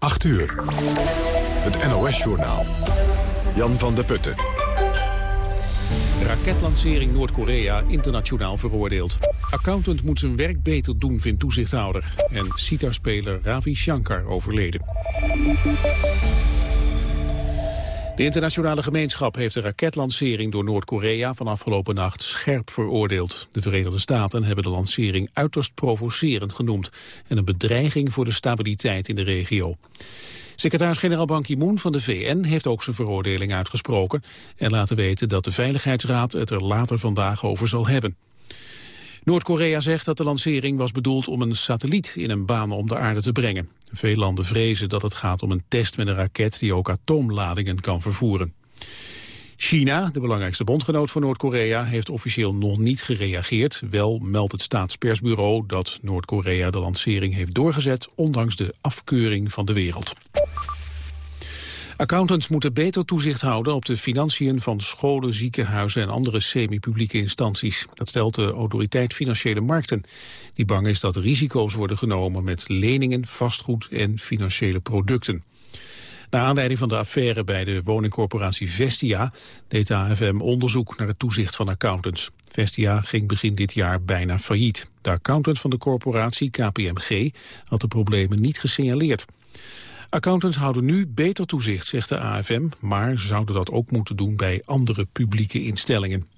8 uur. Het NOS-journaal. Jan van der Putten. Raketlancering Noord-Korea internationaal veroordeeld. Accountant moet zijn werk beter doen, vindt toezichthouder. En sitarspeler Ravi Shankar overleden. De internationale gemeenschap heeft de raketlancering door Noord-Korea van afgelopen nacht scherp veroordeeld. De Verenigde Staten hebben de lancering uiterst provocerend genoemd en een bedreiging voor de stabiliteit in de regio. Secretaris-generaal Ban Ki-moon van de VN heeft ook zijn veroordeling uitgesproken en laten weten dat de Veiligheidsraad het er later vandaag over zal hebben. Noord-Korea zegt dat de lancering was bedoeld om een satelliet in een baan om de aarde te brengen. Veel landen vrezen dat het gaat om een test met een raket die ook atoomladingen kan vervoeren. China, de belangrijkste bondgenoot van Noord-Korea, heeft officieel nog niet gereageerd. Wel meldt het staatspersbureau dat Noord-Korea de lancering heeft doorgezet, ondanks de afkeuring van de wereld. Accountants moeten beter toezicht houden op de financiën van scholen, ziekenhuizen en andere semi-publieke instanties. Dat stelt de autoriteit Financiële Markten. Die bang is dat risico's worden genomen met leningen, vastgoed en financiële producten. Naar aanleiding van de affaire bij de woningcorporatie Vestia deed de AFM onderzoek naar het toezicht van accountants. Vestia ging begin dit jaar bijna failliet. De accountant van de corporatie, KPMG, had de problemen niet gesignaleerd. Accountants houden nu beter toezicht, zegt de AFM, maar zouden dat ook moeten doen bij andere publieke instellingen.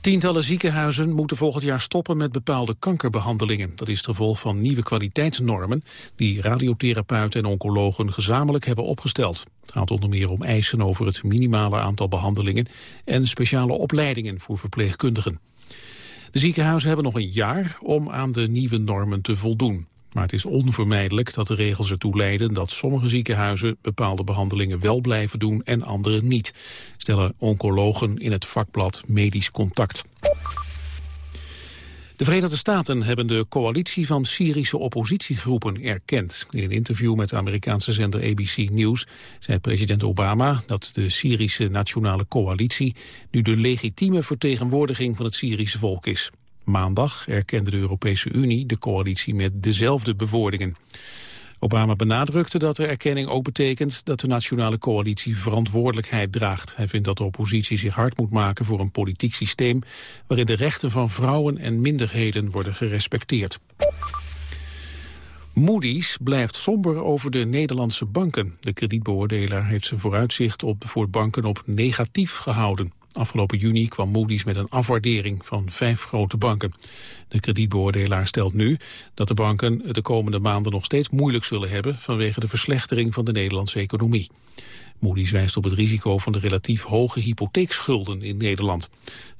Tientallen ziekenhuizen moeten volgend jaar stoppen met bepaalde kankerbehandelingen. Dat is het gevolg van nieuwe kwaliteitsnormen die radiotherapeuten en oncologen gezamenlijk hebben opgesteld. Het gaat onder meer om eisen over het minimale aantal behandelingen en speciale opleidingen voor verpleegkundigen. De ziekenhuizen hebben nog een jaar om aan de nieuwe normen te voldoen. Maar het is onvermijdelijk dat de regels ertoe leiden dat sommige ziekenhuizen bepaalde behandelingen wel blijven doen en andere niet, stellen oncologen in het vakblad Medisch Contact. De Verenigde Staten hebben de coalitie van Syrische oppositiegroepen erkend. In een interview met de Amerikaanse zender ABC News zei president Obama dat de Syrische Nationale Coalitie nu de legitieme vertegenwoordiging van het Syrische volk is. Maandag erkende de Europese Unie de coalitie met dezelfde bewoordingen. Obama benadrukte dat de erkenning ook betekent dat de nationale coalitie verantwoordelijkheid draagt. Hij vindt dat de oppositie zich hard moet maken voor een politiek systeem waarin de rechten van vrouwen en minderheden worden gerespecteerd. Moody's blijft somber over de Nederlandse banken. De kredietbeoordelaar heeft zijn vooruitzicht op, voor banken op negatief gehouden. Afgelopen juni kwam Moody's met een afwaardering van vijf grote banken. De kredietbeoordelaar stelt nu dat de banken het de komende maanden nog steeds moeilijk zullen hebben vanwege de verslechtering van de Nederlandse economie. Moody's wijst op het risico van de relatief hoge hypotheekschulden in Nederland.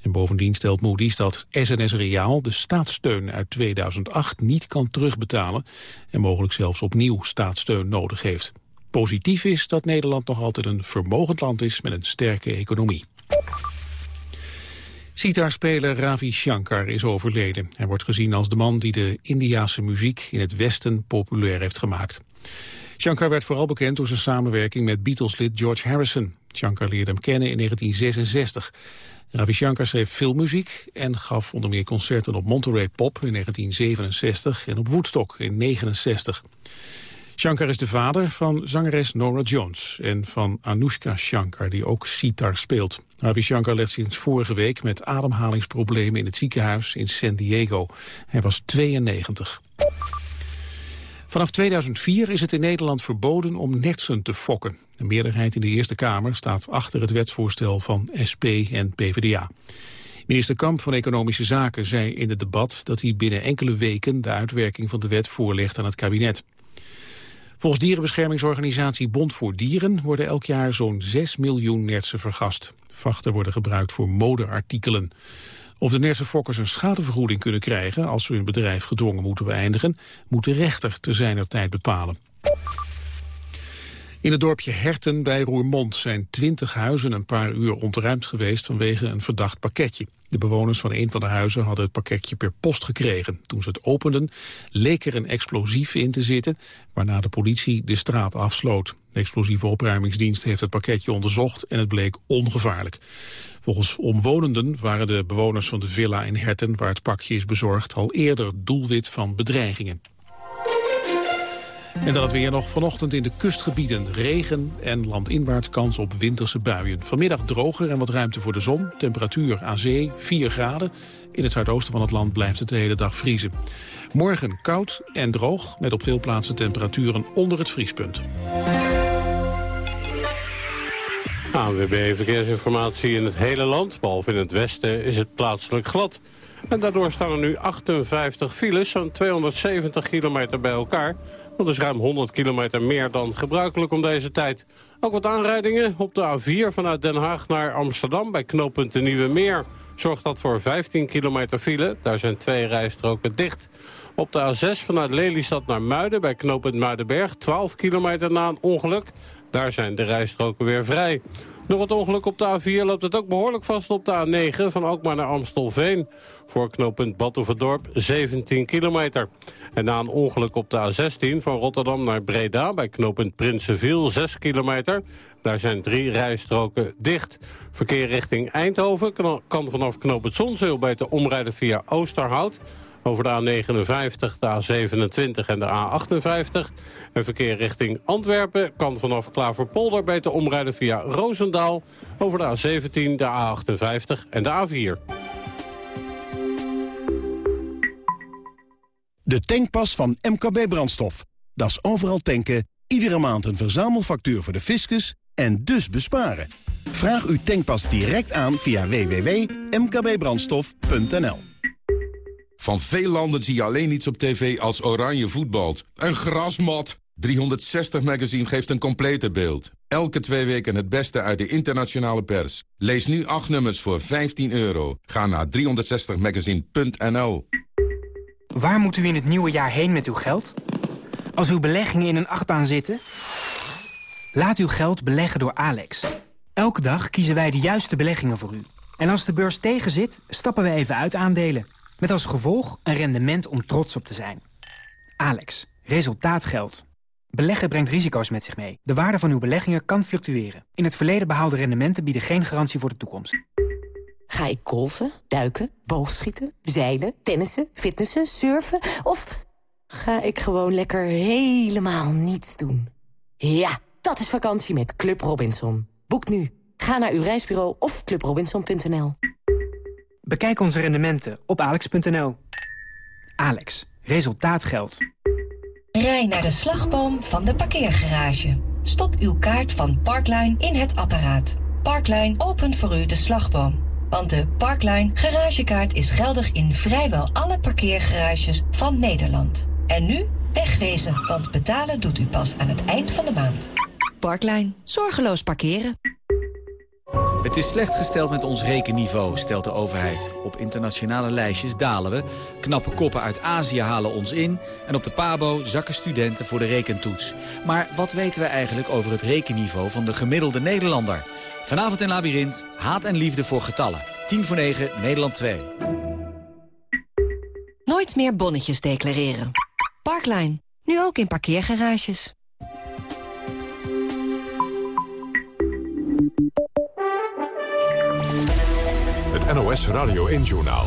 En bovendien stelt Moody's dat SNS Reaal de staatssteun uit 2008 niet kan terugbetalen en mogelijk zelfs opnieuw staatssteun nodig heeft. Positief is dat Nederland nog altijd een vermogend land is met een sterke economie. Sitarspeler Ravi Shankar is overleden. Hij wordt gezien als de man die de Indiase muziek in het Westen populair heeft gemaakt. Shankar werd vooral bekend door zijn samenwerking met Beatles-lid George Harrison. Shankar leerde hem kennen in 1966. Ravi Shankar schreef veel muziek en gaf onder meer concerten op Monterey Pop in 1967 en op Woodstock in 1969. Shankar is de vader van zangeres Nora Jones en van Anushka Shankar, die ook sitar speelt. Ravi Shankar ligt sinds vorige week met ademhalingsproblemen in het ziekenhuis in San Diego. Hij was 92. Vanaf 2004 is het in Nederland verboden om nertsen te fokken. De meerderheid in de Eerste Kamer staat achter het wetsvoorstel van SP en PvdA. Minister Kamp van Economische Zaken zei in het debat dat hij binnen enkele weken de uitwerking van de wet voorlegt aan het kabinet. Volgens dierenbeschermingsorganisatie Bond voor Dieren worden elk jaar zo'n 6 miljoen nertsen vergast. Vachten worden gebruikt voor modeartikelen. Of de nertsenfokkers een schadevergoeding kunnen krijgen als ze hun bedrijf gedwongen moeten beëindigen, moet de rechter te zijner tijd bepalen. In het dorpje Herten bij Roermond zijn twintig huizen een paar uur ontruimd geweest vanwege een verdacht pakketje. De bewoners van een van de huizen hadden het pakketje per post gekregen. Toen ze het openden leek er een explosief in te zitten, waarna de politie de straat afsloot. De explosieve opruimingsdienst heeft het pakketje onderzocht en het bleek ongevaarlijk. Volgens omwonenden waren de bewoners van de villa in Herten, waar het pakje is bezorgd, al eerder doelwit van bedreigingen. En dan het weer nog vanochtend in de kustgebieden. Regen en landinwaarts kans op winterse buien. Vanmiddag droger en wat ruimte voor de zon. Temperatuur aan zee 4 graden. In het zuidoosten van het land blijft het de hele dag vriezen. Morgen koud en droog, met op veel plaatsen temperaturen onder het vriespunt. ANWB Verkeersinformatie in het hele land. Behalve in het westen is het plaatselijk glad. En daardoor staan er nu 58 files, zo'n 270 kilometer bij elkaar. Dat is ruim 100 kilometer meer dan gebruikelijk om deze tijd. Ook wat aanrijdingen op de A4 vanuit Den Haag naar Amsterdam... bij knooppunt de Nieuwe Meer. Zorgt dat voor 15 kilometer file. Daar zijn twee rijstroken dicht. Op de A6 vanuit Lelystad naar Muiden bij knooppunt Muidenberg. 12 kilometer na een ongeluk. Daar zijn de rijstroken weer vrij. Door het ongeluk op de A4 loopt het ook behoorlijk vast op de A9... van Alkmaar naar Amstelveen. Voor knooppunt Badhoevedorp 17 kilometer. En na een ongeluk op de A16 van Rotterdam naar Breda... bij knooppunt Prinsenviel 6 kilometer. Daar zijn drie rijstroken dicht. Verkeer richting Eindhoven kan vanaf knooppunt Zonzeel... beter omrijden via Oosterhout... Over de A59, de A27 en de A58. En verkeer richting Antwerpen kan vanaf Klaverpolder beter omrijden via Roosendaal... over de A17, de A58 en de A4. De tankpas van MKB Brandstof. Dat is overal tanken, iedere maand een verzamelfactuur voor de fiscus en dus besparen. Vraag uw tankpas direct aan via www.mkbbrandstof.nl van veel landen zie je alleen iets op tv als oranje voetbalt. Een grasmat! 360 Magazine geeft een complete beeld. Elke twee weken het beste uit de internationale pers. Lees nu acht nummers voor 15 euro. Ga naar 360magazine.nl Waar moet u in het nieuwe jaar heen met uw geld? Als uw beleggingen in een achtbaan zitten? Laat uw geld beleggen door Alex. Elke dag kiezen wij de juiste beleggingen voor u. En als de beurs tegenzit, stappen we even uit aandelen. Met als gevolg een rendement om trots op te zijn. Alex, resultaat geldt. Beleggen brengt risico's met zich mee. De waarde van uw beleggingen kan fluctueren. In het verleden behaalde rendementen bieden geen garantie voor de toekomst. Ga ik golven, duiken, boogschieten, zeilen, tennissen, fitnessen, surfen... of ga ik gewoon lekker helemaal niets doen? Ja, dat is vakantie met Club Robinson. Boek nu. Ga naar uw reisbureau of clubrobinson.nl. Bekijk onze rendementen op alex.nl. Alex, resultaat geldt. Rij naar de slagboom van de parkeergarage. Stop uw kaart van Parkline in het apparaat. Parkline opent voor u de slagboom. Want de Parkline garagekaart is geldig in vrijwel alle parkeergarages van Nederland. En nu wegwezen, want betalen doet u pas aan het eind van de maand. Parkline. Zorgeloos parkeren. Het is slecht gesteld met ons rekenniveau, stelt de overheid. Op internationale lijstjes dalen we, knappe koppen uit Azië halen ons in... en op de PABO zakken studenten voor de rekentoets. Maar wat weten we eigenlijk over het rekenniveau van de gemiddelde Nederlander? Vanavond in Labyrinth, haat en liefde voor getallen. 10 voor 9, Nederland 2. Nooit meer bonnetjes declareren. Parkline, nu ook in parkeergarages. NOS Radio 1-journaal.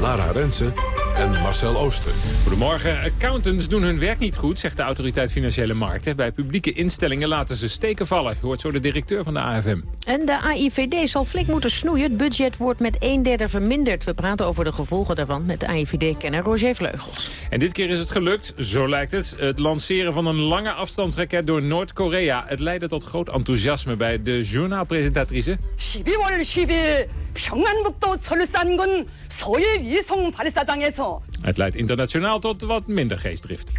Lara Rensen en Marcel Ooster. Goedemorgen. Accountants doen hun werk niet goed, zegt de autoriteit Financiële Markten. Bij publieke instellingen laten ze steken vallen. Hoort zo de directeur van de AFM. En de AIVD zal flink moeten snoeien. Het budget wordt met een derde verminderd. We praten over de gevolgen daarvan met de AIVD-kenner Roger Vleugels. En dit keer is het gelukt, zo lijkt het. Het lanceren van een lange afstandsraket door Noord-Korea. Het leidde tot groot enthousiasme bij de journaalpresentatrice. 12월 10일 평안북도 철산군 소일 위성 발사장에서 Het leidt internationaal tot wat minder geestdrift.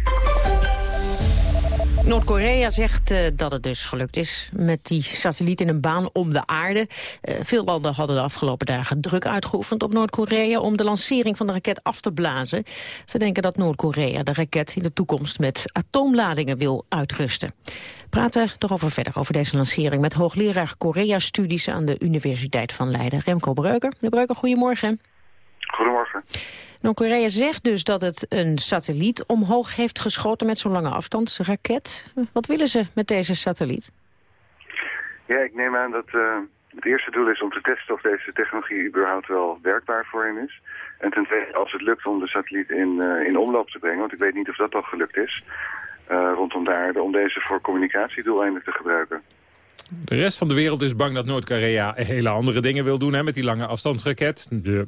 Noord-Korea zegt uh, dat het dus gelukt is met die satelliet in een baan om de aarde. Uh, veel landen hadden de afgelopen dagen druk uitgeoefend op Noord-Korea om de lancering van de raket af te blazen. Ze denken dat Noord-Korea de raket in de toekomst met atoomladingen wil uitrusten. Praten erover verder over deze lancering met hoogleraar Korea-studies aan de Universiteit van Leiden, Remco Breuker. Meneer Breuker, goedemorgen. Goedemorgen. Noord-Korea zegt dus dat het een satelliet omhoog heeft geschoten met zo'n lange afstandsraket. Wat willen ze met deze satelliet? Ja, ik neem aan dat uh, het eerste doel is om te testen of deze technologie überhaupt wel werkbaar voor hen is. En ten tweede, als het lukt om de satelliet in, uh, in omloop te brengen, want ik weet niet of dat al gelukt is, rondom de aarde... om deze voor communicatiedoeleinden te gebruiken. De rest van de wereld is bang dat Noord-Korea hele andere dingen wil doen... Hè, met die lange afstandsraket. De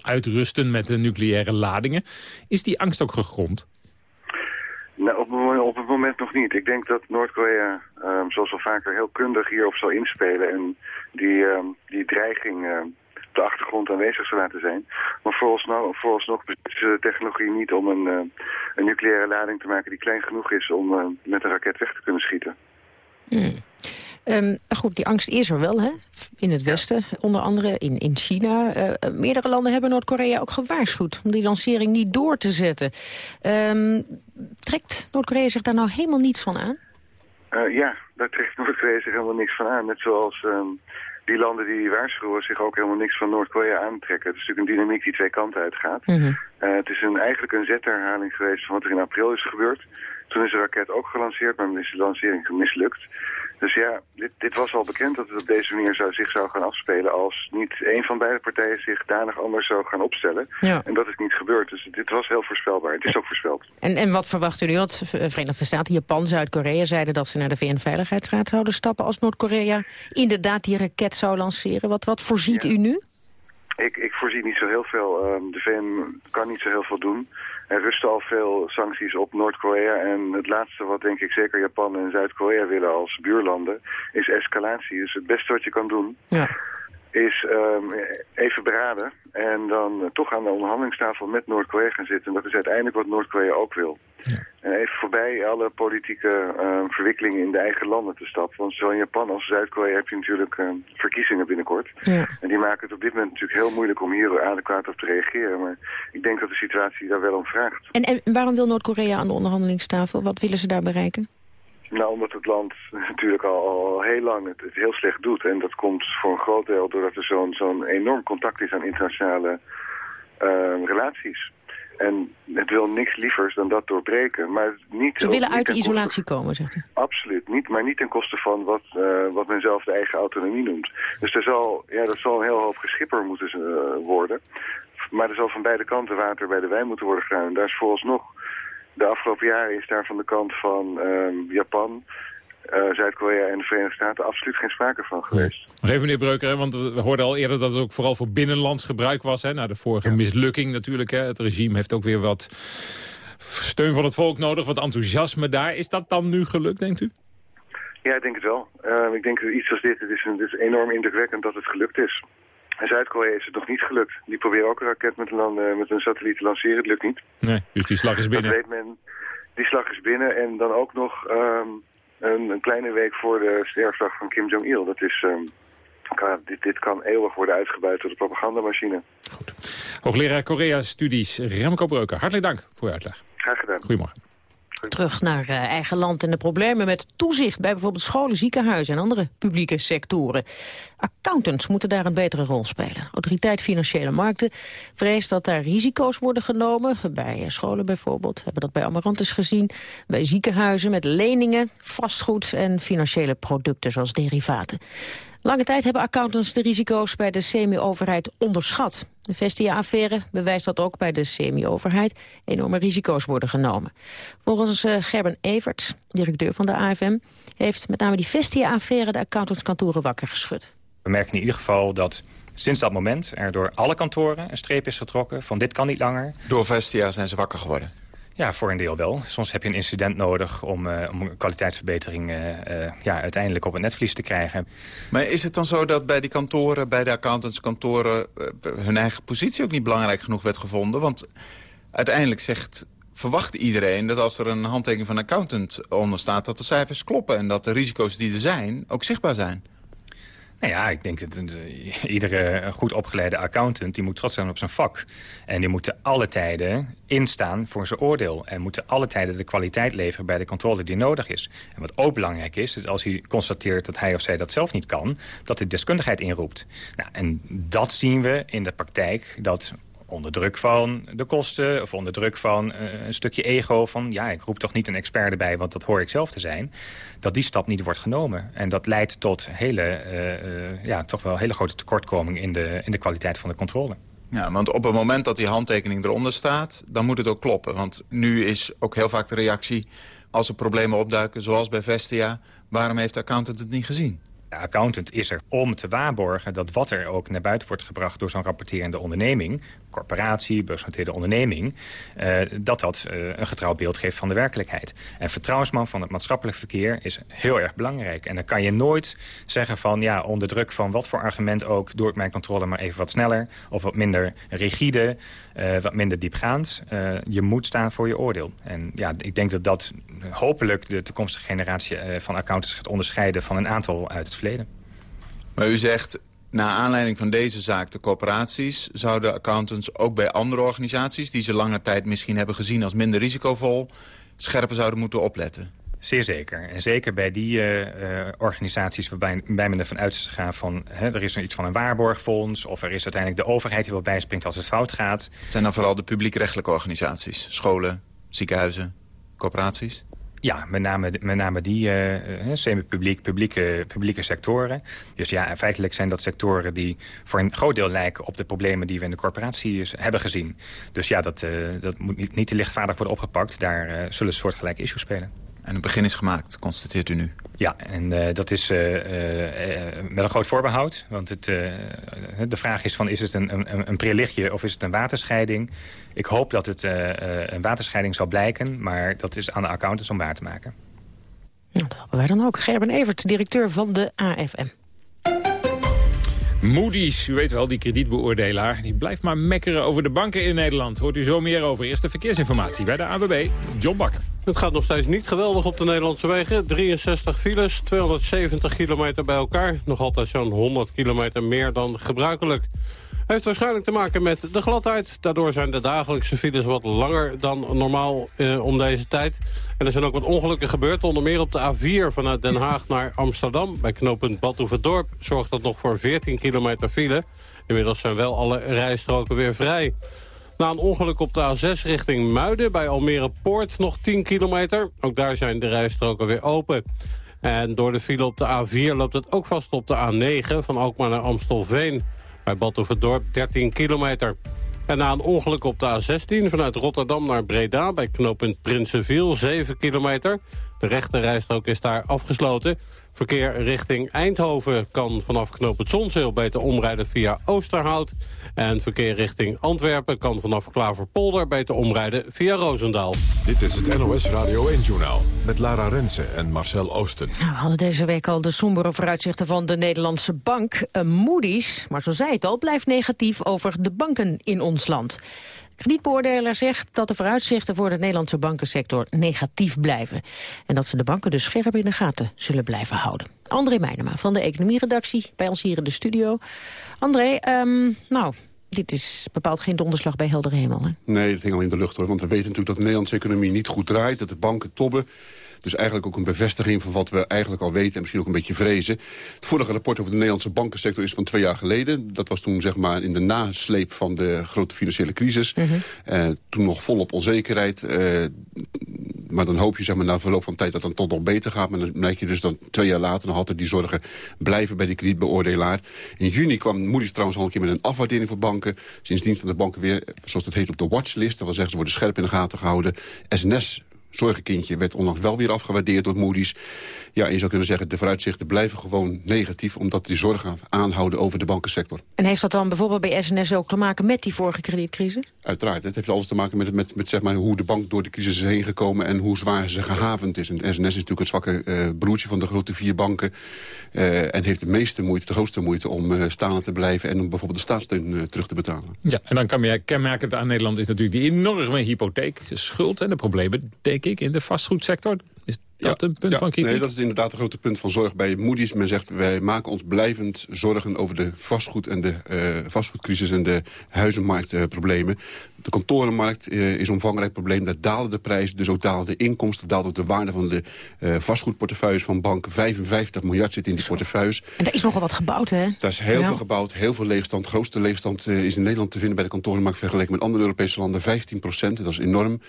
uitrusten met de nucleaire ladingen. Is die angst ook gegrond? Nou, op, op het moment nog niet. Ik denk dat Noord-Korea, um, zoals al vaker, heel kundig hierop zal inspelen. En die, um, die dreiging uh, op de achtergrond aanwezig zal laten zijn. Maar vooralsnog, vooralsnog bezit de technologie niet om een, uh, een nucleaire lading te maken die klein genoeg is om uh, met een raket weg te kunnen schieten. Hmm. Um, goed, die angst is er wel, hè? In het Westen, onder andere in, in China. Uh, meerdere landen hebben Noord-Korea ook gewaarschuwd... om die lancering niet door te zetten. Um, trekt Noord-Korea zich daar nou helemaal niets van aan? Uh, ja, daar trekt Noord-Korea zich helemaal niks van aan. Net zoals um, die landen die waarschuwen zich ook helemaal niks van Noord-Korea aantrekken. Het is natuurlijk een dynamiek die twee kanten uitgaat. Mm -hmm. uh, het is een, eigenlijk een zetherhaling geweest van wat er in april is gebeurd. Toen is de raket ook gelanceerd, maar is de lancering mislukt. Dus ja, dit, dit, was al bekend dat het op deze manier zou, zich zou gaan afspelen... als niet een van beide partijen zich danig anders zou gaan opstellen. Ja. En dat is niet gebeurd. Dus dit was heel voorspelbaar. Het is ook voorspeld. En, en wat verwacht u nu? Want Verenigde Staten, Japan, Zuid-Korea... zeiden dat ze naar de VN-veiligheidsraad zouden stappen... als Noord-Korea inderdaad die raket zou lanceren. Wat, wat voorziet ja. u nu? Ik, ik voorzie niet zo heel veel. Um, de VN kan niet zo heel veel doen. Er rusten al veel sancties op Noord-Korea. En het laatste wat denk ik zeker Japan en Zuid-Korea willen als buurlanden... is escalatie. Dus het beste wat je kan doen... Ja. Is um, even beraden en dan uh, toch aan de onderhandelingstafel met Noord-Korea gaan zitten. En dat is uiteindelijk wat Noord-Korea ook wil. Ja. En even voorbij alle politieke uh, verwikkelingen in de eigen landen te stappen. Want zowel in Japan als Zuid-Korea heb je natuurlijk uh, verkiezingen binnenkort. Ja. En die maken het op dit moment natuurlijk heel moeilijk om hier adequaat op te reageren. Maar ik denk dat de situatie daar wel om vraagt. En, en waarom wil Noord-Korea aan de onderhandelingstafel? Wat willen ze daar bereiken? Nou, omdat het land natuurlijk al, al heel lang het, het, heel slecht doet. En dat komt voor een groot deel doordat er zo'n zo'n enorm contact is aan internationale uh, relaties. En het wil niks lievers dan dat doorbreken. Maar niet Ze willen uit de isolatie komen, zegt u? Absoluut. Niet, maar niet ten koste van wat, uh, wat men zelf de eigen autonomie noemt. Dus er zal, ja, er zal een heel hoop geschipper moeten uh, worden. Maar er zal van beide kanten water bij de wijn moeten worden gedaan. En daar is vooralsnog... De afgelopen jaren is daar van de kant van uh, Japan, uh, Zuid-Korea en de Verenigde Staten absoluut geen sprake van geweest. Nog even meneer Breuker, hè, want we hoorden al eerder dat het ook vooral voor binnenlands gebruik was. Hè, na de vorige ja. mislukking natuurlijk. Hè. Het regime heeft ook weer wat steun van het volk nodig, wat enthousiasme daar. Is dat dan nu gelukt, denkt u? Ja, ik denk het wel. Uh, ik denk dat iets als dit, het is, een, het is enorm indrukwekkend dat het gelukt is. In Zuid-Korea is het nog niet gelukt. Die proberen ook een raket met een, uh, met een satelliet te lanceren. Het lukt niet. Nee, dus die slag is binnen. Dat weet men. Die slag is binnen. En dan ook nog um, een, een, kleine week voor de sterfdag van Kim Jong-il. Dat is... Um, kan, dit, dit kan eeuwig worden uitgebuit door de propagandamachine. Goed. Hoogleraar Korea-studies Remco Breuker. Hartelijk dank voor uw uitleg. Graag gedaan. Goedemorgen. Terug naar uh, eigen land en de problemen met toezicht... bij bijvoorbeeld scholen, ziekenhuizen en andere publieke sectoren. Accountants moeten daar een betere rol spelen. Autoriteit Financiële Markten vreest dat daar risico's worden genomen. Bij scholen bijvoorbeeld, we hebben dat bij Amarantus gezien. Bij ziekenhuizen met leningen, vastgoed en financiële producten zoals derivaten. Lange tijd hebben accountants de risico's bij de semi-overheid onderschat. De Vestia-affaire bewijst dat ook bij de semi-overheid enorme risico's worden genomen. Volgens uh, Gerben Evert, directeur van de AFM, heeft met name die Vestia-affaire de accountantskantoren wakker geschud. We merken in ieder geval dat sinds dat moment er door alle kantoren een streep is getrokken van dit kan niet langer. Door Vestia zijn ze wakker geworden? Ja, voor een deel wel. Soms heb je een incident nodig om, uh, om een kwaliteitsverbetering uh, uh, ja, uiteindelijk op het netvlies te krijgen. Maar is het dan zo dat bij die kantoren, bij de accountantskantoren... hun eigen positie ook niet belangrijk genoeg werd gevonden? Want uiteindelijk zegt, verwacht iedereen dat als er een handtekening van een accountant onder staat... dat de cijfers kloppen en dat de risico's die er zijn ook zichtbaar zijn. Nou ja, ik denk dat uh, iedere goed opgeleide accountant... die moet trots zijn op zijn vak. En die moet alle tijden instaan voor zijn oordeel. En moet alle tijden de kwaliteit leveren bij de controle die nodig is. En wat ook belangrijk is, is als hij constateert dat hij of zij dat zelf niet kan... dat hij deskundigheid inroept. Nou, en dat zien we in de praktijk, dat onder druk van de kosten of onder druk van uh, een stukje ego... van ja, ik roep toch niet een expert erbij, want dat hoor ik zelf te zijn... dat die stap niet wordt genomen. En dat leidt tot hele, uh, uh, ja, toch wel hele grote tekortkoming in de, in de kwaliteit van de controle. Ja, want op het moment dat die handtekening eronder staat, dan moet het ook kloppen. Want nu is ook heel vaak de reactie als er problemen opduiken, zoals bij Vestia... waarom heeft de accountant het niet gezien? De accountant is er om te waarborgen dat wat er ook naar buiten wordt gebracht... door zo'n rapporterende onderneming, corporatie, beursgenoteerde onderneming... Uh, dat dat uh, een getrouw beeld geeft van de werkelijkheid. En vertrouwensman van het maatschappelijk verkeer is heel erg belangrijk. En dan kan je nooit zeggen van, ja, onder druk van wat voor argument ook... doe ik mijn controle maar even wat sneller of wat minder rigide, uh, wat minder diepgaand. je moet staan voor je oordeel. En ja, ik denk dat dat hopelijk de toekomstige generatie van accountants gaat onderscheiden... van een aantal uit het verleden. Maar u zegt, na aanleiding van deze zaak, de corporaties... zouden accountants ook bij andere organisaties... die ze lange tijd misschien hebben gezien als minder risicovol... scherper zouden moeten opletten? Zeer zeker. En zeker bij die uh, uh, organisaties waarbij bij men ervan uit is gegaan van... Hè, er is iets van een waarborgfonds... of er is uiteindelijk de overheid die wel bijspringt als het fout gaat. zijn dan vooral de publiekrechtelijke organisaties? Scholen, ziekenhuizen, corporaties? Ja, met name, met name die uh, semi-publiek, publieke, publieke sectoren. Dus ja, feitelijk zijn dat sectoren die voor een groot deel lijken op de problemen die we in de corporaties hebben gezien. Dus ja, dat, uh, dat moet niet, niet te lichtvaardig worden opgepakt. Daar zullen soortgelijke issues spelen. En het begin is gemaakt, constateert u nu? Ja, en uh, dat is uh, uh, met een groot voorbehoud. Want het, de vraag is van, is het een, een, een prelichtje of is het een waterscheiding? Ik hoop dat het een waterscheiding zal blijken, maar dat is aan de accountants om waar te maken. Nou, dat hopen wij dan ook. Gerben Evert, directeur van de AFM. Moody's, u weet wel, die kredietbeoordelaar... die blijft maar mekkeren over de banken in Nederland. Hoort u zo meer over. Eerste verkeersinformatie bij de ABB, John Bakker. Het gaat nog steeds niet geweldig op de Nederlandse wegen. 63 files, 270 kilometer bij elkaar. Nog altijd zo'n 100 kilometer meer dan gebruikelijk. Heeft waarschijnlijk te maken met de gladheid. Daardoor zijn de dagelijkse files wat langer dan normaal eh, om deze tijd. En er zijn ook wat ongelukken gebeurd. Onder meer op de A4 vanuit Den Haag naar Amsterdam. Bij knooppunt Badhoevedorp zorgt dat nog voor 14 kilometer file. Inmiddels zijn wel alle rijstroken weer vrij. Na een ongeluk op de A6 richting Muiden bij Almere Poort nog 10 kilometer. Ook daar zijn de rijstroken weer open. En door de file op de A4 loopt het ook vast op de A9 van Alkmaar naar Amstelveen. Bij Badhoevedorp 13 kilometer. En na een ongeluk op de A16 vanuit Rotterdam naar Breda... bij knooppunt Prinsenviel 7 kilometer. De rechte rijstrook is daar afgesloten. Verkeer richting Eindhoven kan vanaf knooppunt Zonzeel beter omrijden via Oosterhout. En verkeer richting Antwerpen kan vanaf Klaverpolder beter omrijden via Roosendaal. Dit is het NOS Radio 1-journaal met Lara Rensen en Marcel Oosten. Nou, we hadden deze week al de sombere vooruitzichten van de Nederlandse bank uh, Moody's. Maar zo zei het al, blijft negatief over de banken in ons land. Kredietbeoordelaar zegt dat de vooruitzichten voor de Nederlandse bankensector negatief blijven. En dat ze de banken dus scherp in de gaten zullen blijven houden. André Meijnema van de economieredactie bij ons hier in de studio. André, um, nou, dit is bepaald geen donderslag bij heldere hemel, hè? Nee, dat hing al in de lucht, hoor. Want we weten natuurlijk dat de Nederlandse economie niet goed draait. Dat de banken tobben. Dus eigenlijk ook een bevestiging van wat we eigenlijk al weten... en misschien ook een beetje vrezen. Het vorige rapport over de Nederlandse bankensector is van twee jaar geleden. Dat was toen zeg maar in de nasleep van de grote financiële crisis. Mm -hmm. toen nog volop onzekerheid. Uh, maar dan hoop je zeg maar, na verloop van tijd dat het dan toch nog beter gaat. Maar dan merk je dus dat twee jaar later nog altijd die zorgen blijven bij die kredietbeoordelaar. In juni kwam Moody's trouwens al een keer met een afwaardering voor banken. Sindsdien staan de banken weer, zoals dat heet, op de watchlist. Dat wil zeggen, ze worden scherp in de gaten gehouden. SNS zorgenkindje werd onlangs wel weer afgewaardeerd door Moody's. Ja, je zou kunnen zeggen, de vooruitzichten blijven gewoon negatief... omdat die zorgen aanhouden over de bankensector. En heeft dat dan bijvoorbeeld bij SNS ook te maken met die vorige kredietcrisis? Uiteraard. Het heeft alles te maken met, met, met zeg maar, hoe de bank door de crisis is heen gekomen... en hoe zwaar ze gehavend is. En SNS is natuurlijk het zwakke uh, broertje van de grote vier banken... Uh, en heeft de meeste moeite, de grootste moeite om uh, staande te blijven... en om bijvoorbeeld de staatssteun terug te betalen. Ja, en dan kan je kenmerkend aan Nederland is natuurlijk die enorme hypotheekschuld... en de problemen, denk ik, in de vastgoedsector. Is dat een punt van kritiek? Nee, dat is inderdaad een grote punt van zorg bij Moody's. Men zegt, wij maken ons blijvend zorgen over de vastgoed en de uh, vastgoedcrisis en de huizenmarktproblemen. Uh, de kantorenmarkt uh, is een omvangrijk probleem. Daar dalen de prijzen, dus ook dalen de inkomsten, daalt ook de waarde van de vastgoedportefeuilles van banken. 55 miljard zit in die portefeuilles. En daar is nogal wat gebouwd, hè? Daar is heel ja. veel gebouwd, heel veel leegstand. De grootste leegstand is in Nederland te vinden bij de kantorenmarkt vergeleken met andere Europese landen. 15 procent, dat is enorm.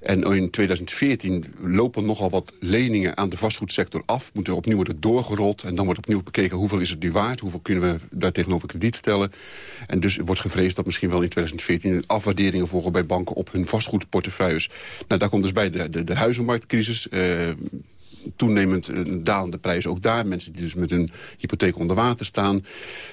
En in 2014 lopen nogal wat leningen aan de vastgoedsector af. Moeten opnieuw worden doorgerold. En dan wordt opnieuw bekeken hoeveel is het nu waard. Hoeveel kunnen we daar tegenover krediet stellen. En dus wordt gevreesd dat misschien wel in 2014 een afwaardering volgen bij banken op hun vastgoedportefeuilles. Nou, daar komt dus bij de, de, de huizenmarktcrisis toenemend een dalende prijs ook daar. Mensen die dus met hun hypotheek onder water staan.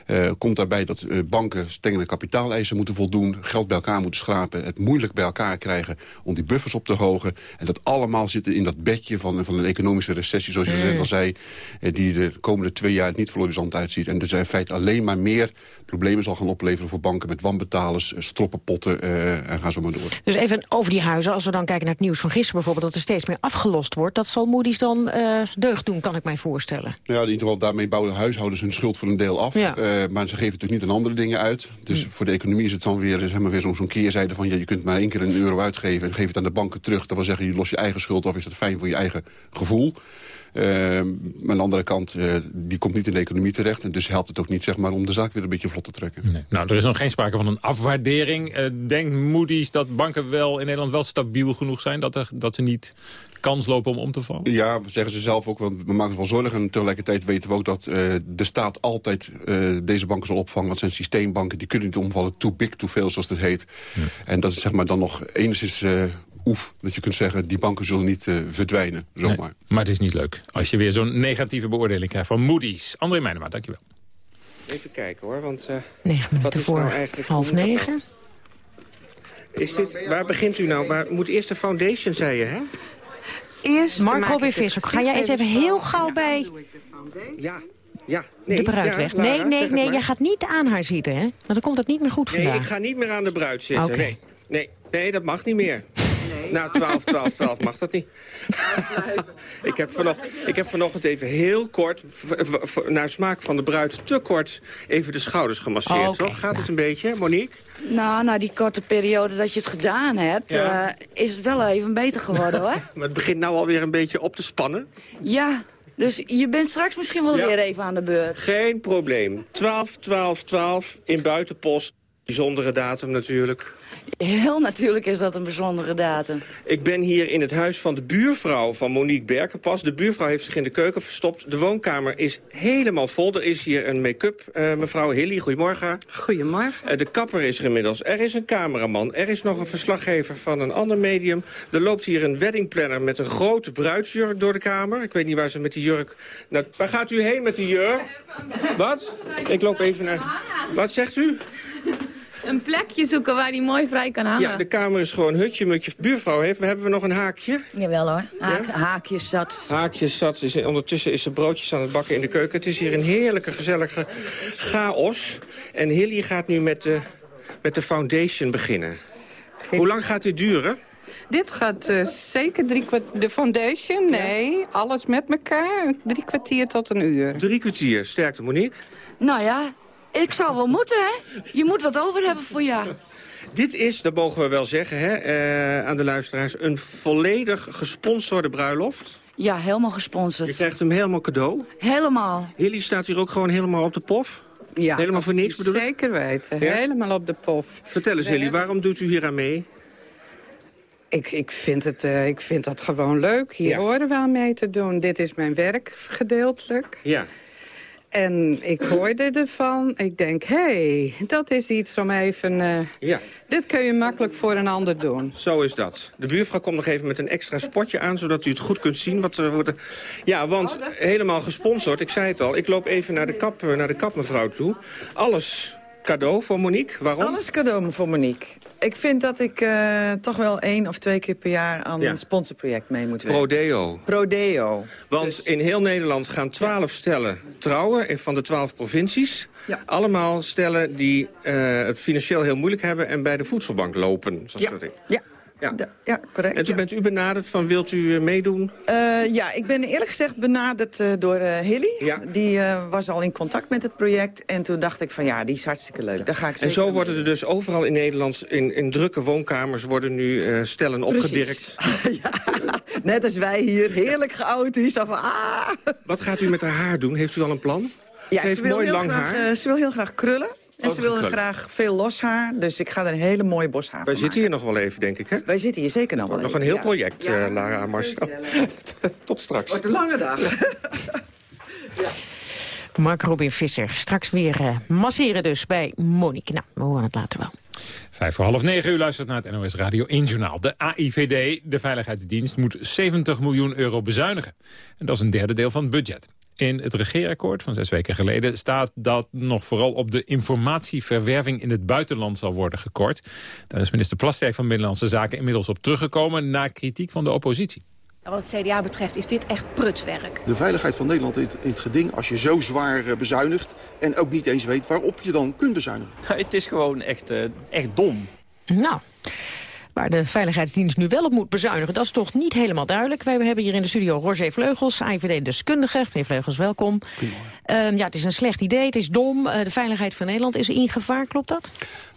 Uh, komt daarbij dat uh, banken strengere kapitaaleisen moeten voldoen. Geld bij elkaar moeten schrapen. Het moeilijk bij elkaar krijgen om die buffers op te hogen. En dat allemaal zit in dat bedje van, van een economische recessie, zoals je mm. net al zei. Uh, die de komende twee jaar niet florisant uitziet. En dus in feite alleen maar meer problemen zal gaan opleveren voor banken met wanbetalers, stroppenpotten en ga zo maar door. Dus even over die huizen. Als we dan kijken naar het nieuws van gisteren bijvoorbeeld, dat er steeds meer afgelost wordt. Dat zal Moody's dan uh, deugd doen, kan ik mij voorstellen. Ja, in ieder geval daarmee bouwen huishoudens hun schuld voor een deel af. Ja. Uh, maar ze geven natuurlijk niet aan andere dingen uit. Dus hm. voor de economie is het dan weer, zeg maar, weer zo'n zo keerzijde van... Ja, je kunt maar één keer een euro uitgeven en geef het aan de banken terug. Dat wil zeggen, je los je eigen schuld af. Is dat fijn voor je eigen gevoel? Maar aan de andere kant, uh, die komt niet in de economie terecht. En dus helpt het ook niet zeg maar, om de zaak weer een beetje vlot te trekken. Nee. Nou, er is nog geen sprake van een afwaardering. Uh, denkt Moody's dat banken wel in Nederland wel stabiel genoeg zijn... dat, er, dat ze niet kans lopen om om te vallen? Ja, zeggen ze zelf ook, want we maken ons wel zorgen. En tegelijkertijd weten we ook dat de staat altijd deze banken zal opvangen. Want zijn systeembanken, die kunnen niet omvallen. Too big, too veel, zoals het heet. Ja. En dat is zeg maar dan nog enigszins oef. Dat je kunt zeggen, die banken zullen niet uh, verdwijnen, zomaar. Nee, maar het is niet leuk als je weer zo'n negatieve beoordeling krijgt van Moody's. André Meijnema, dankjewel. Even kijken hoor, want... Uh, negen minuten voor nou half negen. Is dit, waar begint u nou? Waar, moet eerst de foundation, zei je, hè? Eerst Mark Robin Visser, ga jij eens even heel gauw bij... Ja, ja, nee, de bruid weg. Ja, nee, nee, nee, jij gaat niet aan haar zitten, hè? Want dan komt het niet meer goed vandaag. Nee, ik ga niet meer aan de bruid zitten. Okay. Nee, nee, nee, dat mag niet meer. Nou, 12, 12, 12 mag dat niet. ik, heb vanochtend, ik heb vanochtend even heel kort, naar smaak van de bruid, te kort even de schouders gemasseerd. Oh, okay. Toch? Gaat het een beetje, Monique? Nou, na die korte periode dat je het gedaan hebt, ja. uh, is het wel even beter geworden, hoor. maar het begint nou alweer een beetje op te spannen. Ja, dus je bent straks misschien wel ja. weer even aan de beurt. Geen probleem. 12, 12, 12 in buitenpost. Bijzondere datum natuurlijk. Heel natuurlijk is dat een bijzondere datum. Ik ben hier in het huis van de buurvrouw van Monique Berkenpas. De buurvrouw heeft zich in de keuken verstopt. De woonkamer is helemaal vol. Er is hier een make-up, uh, mevrouw Hilly. Goedemorgen. Goedemorgen. Uh, de kapper is er inmiddels. Er is een cameraman. Er is nog een verslaggever van een ander medium. Er loopt hier een weddingplanner met een grote bruidsjurk door de kamer. Ik weet niet waar ze met die jurk... Nou, waar gaat u heen met die jurk? Wat? Ik loop even naar... Wat zegt u? Een plekje zoeken waar hij mooi vrij kan hangen. Ja, de kamer is gewoon hutje, mutje. Buurvrouw heeft, hebben we nog een haakje? Jawel hoor, Haak, ja? haakjes zat. Haakjes zat. Is, ondertussen is ze broodjes aan het bakken in de keuken. Het is hier een heerlijke, gezellige chaos. En Hilly gaat nu met de, met de foundation beginnen. Hoe lang gaat dit duren? Dit gaat uh, zeker drie kwartier. De foundation? Nee, alles met elkaar. Drie kwartier tot een uur. Drie kwartier. Sterkte, Monique? Nou ja, ik zou wel moeten, hè? Je moet wat over hebben voor jou. Dit is, dat mogen we wel zeggen hè, uh, aan de luisteraars... een volledig gesponsorde bruiloft. Ja, helemaal gesponsord. Je krijgt hem helemaal cadeau. Helemaal. Hilly staat hier ook gewoon helemaal op de pof? Ja. Helemaal voor niks bedoel ik? Zeker weten. Ja? Helemaal op de pof. Vertel eens, Hilly, waarom doet u hier aan mee? Ik, ik, vind het, uh, ik vind dat gewoon leuk. Hier ja. horen we aan mee te doen. Dit is mijn werk gedeeltelijk. Ja. En ik hoorde ervan. Ik denk, hé, hey, dat is iets om even... Uh, ja. Dit kun je makkelijk voor een ander doen. Zo is dat. De buurvrouw komt nog even met een extra spotje aan... zodat u het goed kunt zien. Wat er wordt. Ja, want oh, helemaal gesponsord. Ik zei het al, ik loop even naar de, kap, naar de kapmevrouw toe. Alles cadeau voor Monique. Waarom? Alles cadeau voor Monique. Ik vind dat ik uh, toch wel één of twee keer per jaar aan ja. een sponsorproject mee moet werken. Prodeo. Prodeo. Want dus... in heel Nederland gaan twaalf stellen trouwen van de twaalf provincies. Ja. Allemaal stellen die uh, het financieel heel moeilijk hebben en bij de voedselbank lopen. Zoals ja. dat ja. Ja. ja, correct. En toen bent u benaderd van wilt u uh, meedoen? Uh, ja, ik ben eerlijk gezegd benaderd uh, door Hilly. Ja. Die was al in contact met het project. En toen dacht ik van ja, die is hartstikke leuk. Daar ga ik en zo worden er dus overal in Nederland in, in drukke woonkamers worden nu stellen opgedirkt. ja, net als wij hier. Heerlijk geout. Van, ah. Wat gaat u met haar haar doen? Heeft u al een plan? Ja, ze heeft mooi lang graag, haar. ze wil heel graag krullen. En ze willen graag veel los haar, dus ik ga er een hele mooie bos haar Wij zitten hier nog wel even, denk ik, hè? Wij zitten hier zeker nog wel Nog een heel project, ja. uh, Lara Marcel. Tot straks. Wordt een lange dag. ja. Mark Robin Visser, straks weer uh, masseren dus bij Monique. Nou, we horen het later wel. Vijf voor half negen, u luistert naar het NOS Radio 1 Journaal. De AIVD, de Veiligheidsdienst, moet 70 miljoen euro bezuinigen. En dat is een derde deel van het budget. In het regeerakkoord van zes weken geleden staat dat nog vooral op de informatieverwerving in het buitenland zal worden gekort. Daar is minister Plasterk van Binnenlandse Zaken inmiddels op teruggekomen na kritiek van de oppositie. Wat het CDA betreft is dit echt prutswerk. De veiligheid van Nederland in het geding als je zo zwaar eh, bezuinigt... en ook niet eens weet waarop je dan kunt bezuinigen. Het is gewoon echt, uh, echt dom. Nou, Waar de Veiligheidsdienst nu wel op moet bezuinigen, dat is toch niet helemaal duidelijk. Wij hebben hier in de studio Roger Vleugels, AIVD-deskundige. Meneer Vleugels, welkom. Uh, ja, het is een slecht idee, het is dom. Uh, de veiligheid van Nederland is in gevaar, klopt dat?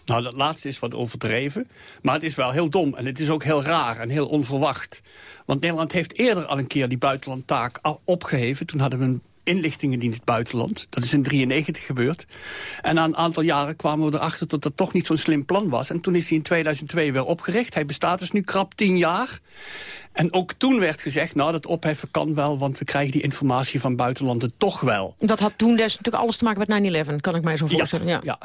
Nou, dat laatste is wat overdreven. Maar het is wel heel dom en het is ook heel raar en heel onverwacht. Want Nederland heeft eerder al een keer die buitenlandtaak opgeheven. Toen hadden we een inlichtingendienst buitenland. Dat is in 93 gebeurd. En na een aantal jaren kwamen we erachter dat dat toch niet zo'n slim plan was. En toen is hij in 2002 weer opgericht. Hij bestaat dus nu krap tien jaar. En ook toen werd gezegd, nou, dat opheffen kan wel... want we krijgen die informatie van buitenlanden toch wel. Dat had toen des natuurlijk alles te maken met 9-11, kan ik mij zo voorstellen. Ja, ja.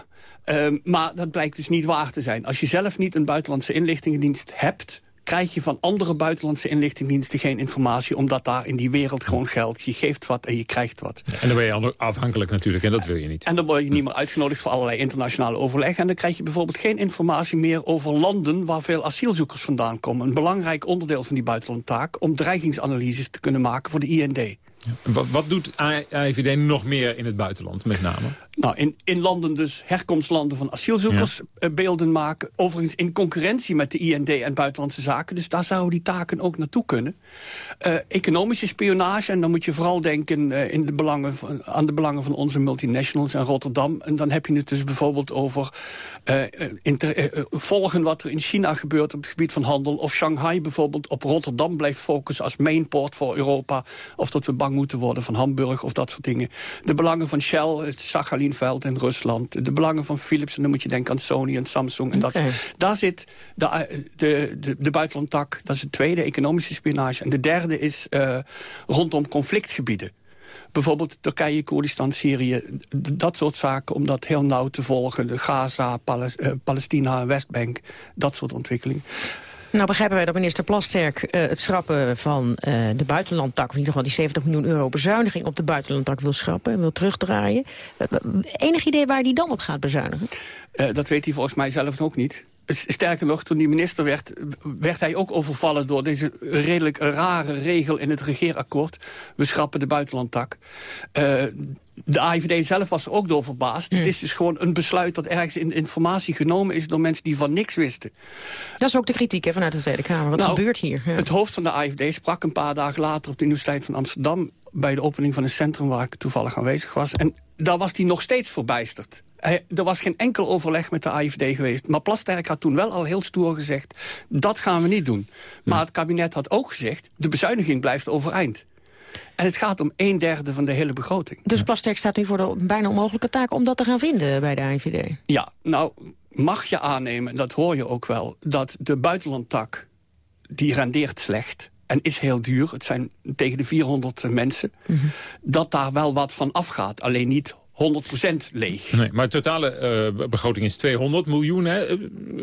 Ehm, maar dat blijkt dus niet waar te zijn. Als je zelf niet een buitenlandse inlichtingendienst hebt krijg je van andere buitenlandse inlichtingendiensten geen informatie... omdat daar in die wereld gewoon geldt. Je geeft wat en je krijgt wat. en dan ben je afhankelijk natuurlijk en dat wil je niet. En dan word je niet meer uitgenodigd voor allerlei internationale overleg. En dan krijg je bijvoorbeeld geen informatie meer over landen... waar veel asielzoekers vandaan komen. Een belangrijk onderdeel van die buitenlandtaak... om dreigingsanalyses te kunnen maken voor de IND. Wat, wat doet AIVD nog meer in het buitenland met name? Nou, in, in landen dus, herkomstlanden van asielzoekers eh, beelden maken. Overigens in concurrentie met de IND en buitenlandse zaken. Dus daar zouden die taken ook naartoe kunnen. Uh, economische spionage, en dan moet je vooral denken uh, in de belangen van, aan de belangen van onze multinationals in Rotterdam. En dan heb je het dus bijvoorbeeld over volgen wat er in China gebeurt op het gebied van handel. Of Shanghai bijvoorbeeld op Rotterdam blijft focussen als mainport voor Europa. Of dat we bang moeten worden van Hamburg of dat soort dingen. De belangen van Shell, het Sachalin Veld in Rusland. De belangen van Philips, en dan moet je denken aan Sony en Samsung. En dat, daar zit de, de, de, de buitenlandtak, dat is de tweede, economische spionage. En de derde is uh, rondom conflictgebieden. Bijvoorbeeld Turkije, Koerdistan, Syrië, dat soort zaken... om dat heel nauw te volgen. De Gaza, uh, Palestina, Westbank, dat soort ontwikkeling. Nou begrijpen wij dat minister Plasterk uh, het schrappen van uh, de buitenlandtak... of in ieder die 70 miljoen euro bezuiniging op de buitenlandtak wil schrappen... en wil terugdraaien. Uh, enig idee waar die dan op gaat bezuinigen? dat weet hij volgens mij zelf ook niet. Sterker nog, toen hij minister werd, werd hij ook overvallen door deze redelijk rare regel in het regeerakkoord. We schrappen de buitenlandtak. De AIVD zelf was er ook door verbaasd. Het is dus gewoon een besluit dat ergens in informatie genomen is... door mensen die van niks wisten. Dat is ook de kritiek hè, vanuit de Tweede Kamer. Wat nou, gebeurt hier? Ja. Het hoofd van de AIVD sprak een paar dagen later... op de Universiteit van Amsterdam... bij de opening van een centrum waar ik toevallig aanwezig was. En daar was hij nog steeds verbijsterd. Hij, er was geen enkel overleg met de AIVD geweest. Maar Plasterk had toen wel al heel stoer gezegd... dat gaan we niet doen. Maar het kabinet had ook gezegd... de bezuiniging blijft overeind. En het gaat om een derde van de hele begroting. Dus Plasterk staat nu voor de bijna onmogelijke taak om dat te gaan vinden bij de AIVD? Ja, nou mag je aannemen, dat hoor je ook wel... dat de buitenlandtak, die rendeert slecht en is heel duur. Het zijn tegen de 400 mensen. Mm -hmm. Dat daar wel wat van afgaat. Alleen niet 100% leeg. Nee, maar de totale uh, begroting is 200 miljoen. Hè. Eh,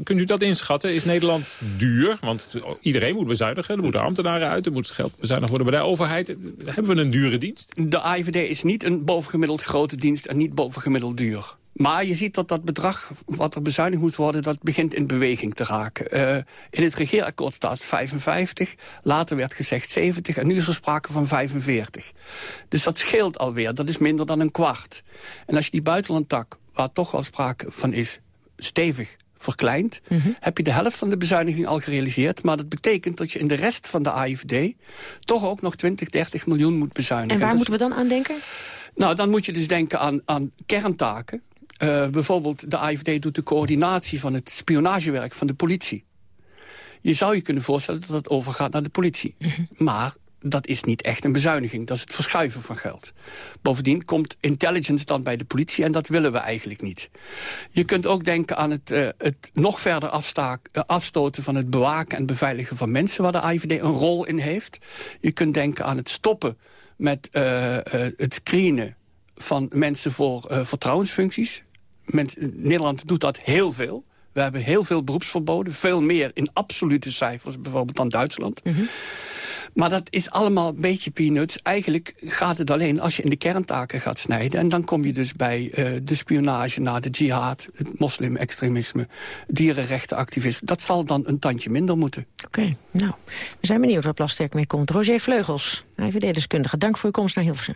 kunt u dat inschatten? Is Nederland duur? Want iedereen moet bezuinigen. Er moeten ambtenaren uit. Er moet geld bezuinigd worden bij de overheid. Hebben we een dure dienst? De AIVD is niet een bovengemiddeld grote dienst en niet bovengemiddeld duur. Maar je ziet dat dat bedrag wat er bezuinigd moet worden... dat begint in beweging te raken. Uh, in het regeerakkoord staat 55, later werd gezegd 70... en nu is er sprake van 45. Dus dat scheelt alweer, dat is minder dan een kwart. En als je die buitenlandtak, waar toch wel sprake van is... stevig verkleind, mm -hmm. heb je de helft van de bezuiniging al gerealiseerd. Maar dat betekent dat je in de rest van de AIVD... toch ook nog 20, 30 miljoen moet bezuinigen. En waar moeten we dan aan denken? Nou, dan moet je dus denken aan, aan kerntaken. Uh, bijvoorbeeld de AFD doet de coördinatie van het spionagewerk van de politie. Je zou je kunnen voorstellen dat dat overgaat naar de politie. Mm -hmm. Maar dat is niet echt een bezuiniging. Dat is het verschuiven van geld. Bovendien komt intelligence dan bij de politie... en dat willen we eigenlijk niet. Je kunt ook denken aan het, uh, het nog verder afstaak, uh, afstoten... van het bewaken en beveiligen van mensen... waar de AIVD een rol in heeft. Je kunt denken aan het stoppen met uh, het screenen van mensen voor vertrouwensfuncties. Nederland doet dat heel veel We hebben heel veel beroepsverboden. Veel meer in absolute cijfers, bijvoorbeeld dan Duitsland. Mhm. Maar dat is allemaal een beetje peanuts. Eigenlijk gaat het alleen als je in de kerntaken gaat snijden. En dan kom je dus bij uh, de spionage naar de jihad, het moslim-extremisme, dierenrechtenactivisten. Dat zal dan een tandje minder moeten. Oké, nou, we zijn benieuwd waar Plasterk mee komt. Roger Vleugels, IVD-deskundige, dank voor uw komst naar Hilversum.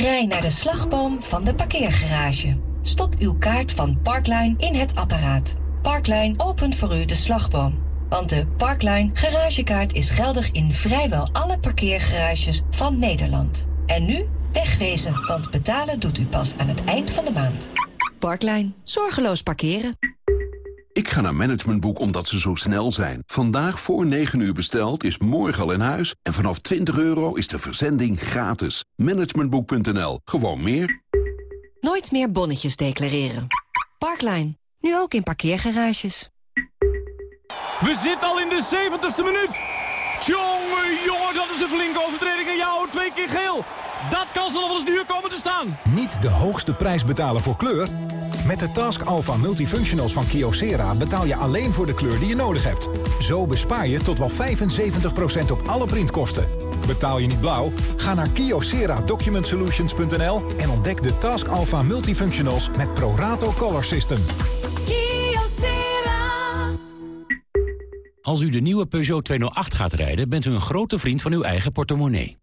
Rij naar de slagboom van de parkeergarage. Stop uw kaart van Parkline in het apparaat. Parklijn opent voor u de slagboom. Want de Parklijn garagekaart is geldig in vrijwel alle parkeergarages van Nederland. En nu wegwezen, want betalen doet u pas aan het eind van de maand. Parklijn. Zorgeloos parkeren. Ik ga naar Managementboek omdat ze zo snel zijn. Vandaag voor 9 uur besteld is morgen al in huis. En vanaf 20 euro is de verzending gratis. Managementboek.nl. Gewoon meer. Nooit meer bonnetjes declareren. Parklijn. Nu ook in parkeergarages. We zitten al in de 70ste minuut. Tjonge, jongen, dat is een flinke overtreding. En jou twee keer geel. Dat kan ze nog wel eens duur komen te staan. Niet de hoogste prijs betalen voor kleur? Met de Task Alpha Multifunctionals van Kyocera betaal je alleen voor de kleur die je nodig hebt. Zo bespaar je tot wel 75% op alle printkosten. Betaal je niet blauw? Ga naar kyocera-document-solutions.nl en ontdek de Task Alpha Multifunctionals met Prorato Color System. Als u de nieuwe Peugeot 208 gaat rijden, bent u een grote vriend van uw eigen portemonnee.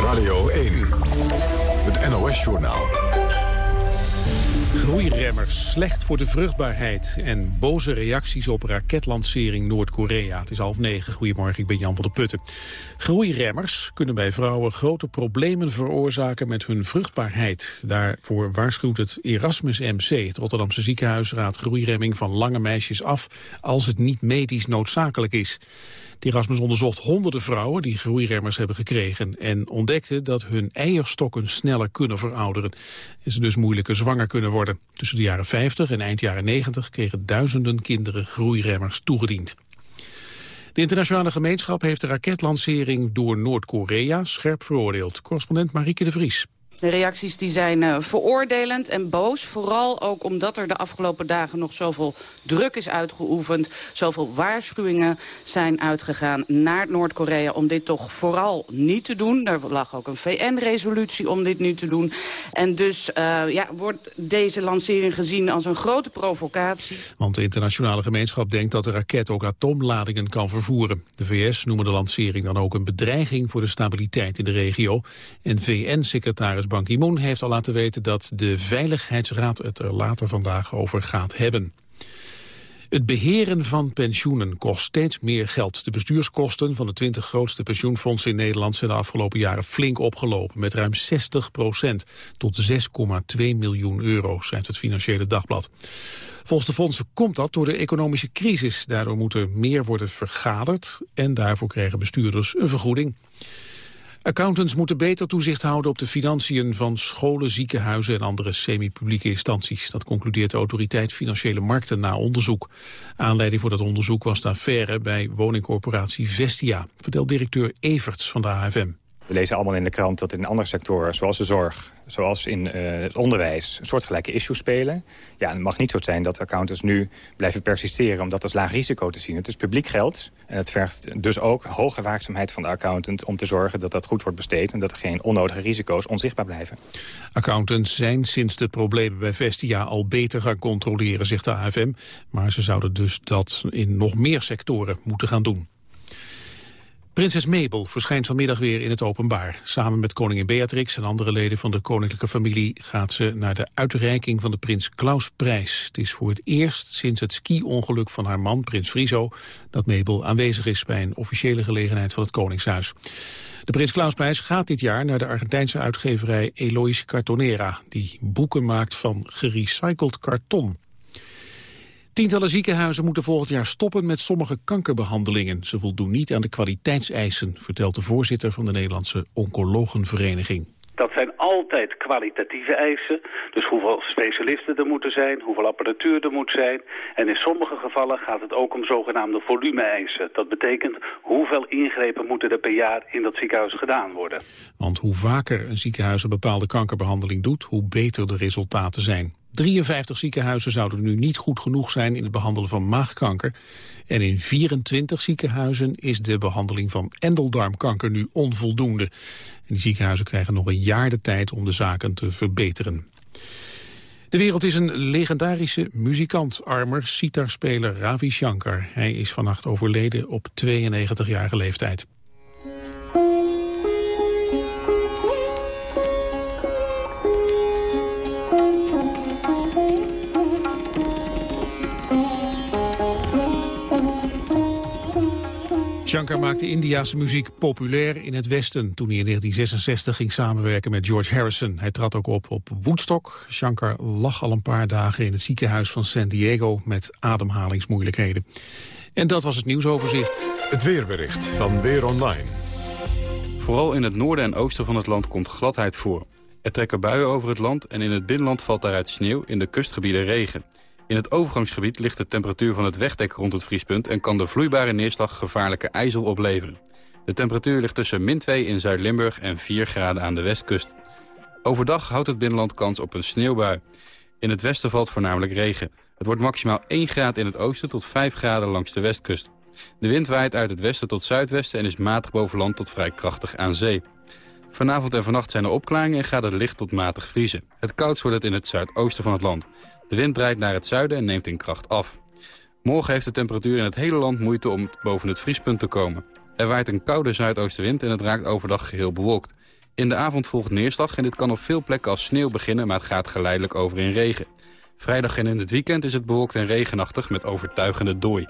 Radio 1. Het NOS-journaal. Groeiremmers, slecht voor de vruchtbaarheid en boze reacties op raketlancering Noord-Korea. Het is half negen. Goedemorgen, ik ben Jan van der Putten. Groeiremmers kunnen bij vrouwen grote problemen veroorzaken met hun vruchtbaarheid. Daarvoor waarschuwt het Erasmus MC, het Rotterdamse ziekenhuis, raadt groeiremming van lange meisjes af als het niet medisch noodzakelijk is. Erasmus onderzocht honderden vrouwen die groeiremmers hebben gekregen... en ontdekte dat hun eierstokken sneller kunnen verouderen... en ze dus moeilijker zwanger kunnen worden. Tussen de jaren 50 en eind jaren 90 kregen duizenden kinderen groeiremmers toegediend. De internationale gemeenschap heeft de raketlancering door Noord-Korea scherp veroordeeld. Correspondent Marieke de Vries. De reacties die zijn uh, veroordelend en boos. Vooral ook omdat er de afgelopen dagen nog zoveel druk is uitgeoefend. Zoveel waarschuwingen zijn uitgegaan naar Noord-Korea om dit toch vooral niet te doen. Er lag ook een VN-resolutie om dit niet te doen. En dus uh, ja, wordt deze lancering gezien als een grote provocatie. Want de internationale gemeenschap denkt dat de raket ook atoomladingen kan vervoeren. De VS noemen de lancering dan ook een bedreiging voor de stabiliteit in de regio. En VN-secretaris Ban Ki-moon heeft al laten weten dat de Veiligheidsraad het er later vandaag over gaat hebben. Het beheren van pensioenen kost steeds meer geld. De bestuurskosten van de 20 grootste pensioenfondsen in Nederland zijn de afgelopen jaren flink opgelopen, met ruim 60 procent tot 6,2 miljoen euro, schrijft het Financiële Dagblad. Volgens de fondsen komt dat door de economische crisis. Daardoor moet er meer worden vergaderd en daarvoor krijgen bestuurders een vergoeding. Accountants moeten beter toezicht houden op de financiën van scholen, ziekenhuizen en andere semi-publieke instanties. Dat concludeert de autoriteit Financiële Markten na onderzoek. Aanleiding voor dat onderzoek was de affaire bij woningcorporatie Vestia, vertelt directeur Everts van de AFM. We lezen allemaal in de krant dat in andere sectoren, zoals de zorg... zoals in uh, het onderwijs, soortgelijke issues spelen. Ja, het mag niet zo zijn dat accountants nu blijven persisteren... om dat als laag risico te zien. Het is publiek geld en het vergt dus ook hoge waakzaamheid van de accountant... om te zorgen dat dat goed wordt besteed... en dat er geen onnodige risico's onzichtbaar blijven. Accountants zijn sinds de problemen bij Vestia al beter gaan controleren, zegt de AFM. Maar ze zouden dus dat in nog meer sectoren moeten gaan doen. Prinses Mabel verschijnt vanmiddag weer in het openbaar. Samen met koningin Beatrix en andere leden van de koninklijke familie... gaat ze naar de uitreiking van de Prins Klausprijs. Het is voor het eerst sinds het ski-ongeluk van haar man, prins Friso... dat Mabel aanwezig is bij een officiële gelegenheid van het Koningshuis. De Prins Klausprijs gaat dit jaar naar de Argentijnse uitgeverij Elois Cartonera... die boeken maakt van gerecycled karton. Tientallen ziekenhuizen moeten volgend jaar stoppen met sommige kankerbehandelingen. Ze voldoen niet aan de kwaliteitseisen, vertelt de voorzitter van de Nederlandse Oncologenvereniging. Dat zijn altijd kwalitatieve eisen. Dus hoeveel specialisten er moeten zijn, hoeveel apparatuur er moet zijn. En in sommige gevallen gaat het ook om zogenaamde volume-eisen. Dat betekent hoeveel ingrepen moeten er per jaar in dat ziekenhuis gedaan worden. Want hoe vaker een ziekenhuis een bepaalde kankerbehandeling doet, hoe beter de resultaten zijn. 53 ziekenhuizen zouden nu niet goed genoeg zijn in het behandelen van maagkanker. En in 24 ziekenhuizen is de behandeling van endeldarmkanker nu onvoldoende. En die ziekenhuizen krijgen nog een jaar de tijd om de zaken te verbeteren. De wereld is een legendarische muzikant, armer sitarspeler Ravi Shankar. Hij is vannacht overleden op 92-jarige leeftijd. Shankar maakte Indiase muziek populair in het Westen... toen hij in 1966 ging samenwerken met George Harrison. Hij trad ook op op Woodstock. Shankar lag al een paar dagen in het ziekenhuis van San Diego... met ademhalingsmoeilijkheden. En dat was het nieuwsoverzicht. Het weerbericht van Weer Online. Vooral in het noorden en oosten van het land komt gladheid voor. Er trekken buien over het land en in het binnenland valt daaruit sneeuw... in de kustgebieden regen. In het overgangsgebied ligt de temperatuur van het wegdek rond het vriespunt... en kan de vloeibare neerslag gevaarlijke ijzel opleveren. De temperatuur ligt tussen min 2 in Zuid-Limburg en 4 graden aan de westkust. Overdag houdt het binnenland kans op een sneeuwbui. In het westen valt voornamelijk regen. Het wordt maximaal 1 graad in het oosten tot 5 graden langs de westkust. De wind waait uit het westen tot zuidwesten en is matig boven land tot vrij krachtig aan zee. Vanavond en vannacht zijn er opklaringen en gaat het licht tot matig vriezen. Het koudst wordt het in het zuidoosten van het land. De wind draait naar het zuiden en neemt in kracht af. Morgen heeft de temperatuur in het hele land moeite om boven het vriespunt te komen. Er waait een koude zuidoostenwind en het raakt overdag geheel bewolkt. In de avond volgt neerslag en dit kan op veel plekken als sneeuw beginnen... maar het gaat geleidelijk over in regen. Vrijdag en in het weekend is het bewolkt en regenachtig met overtuigende dooi.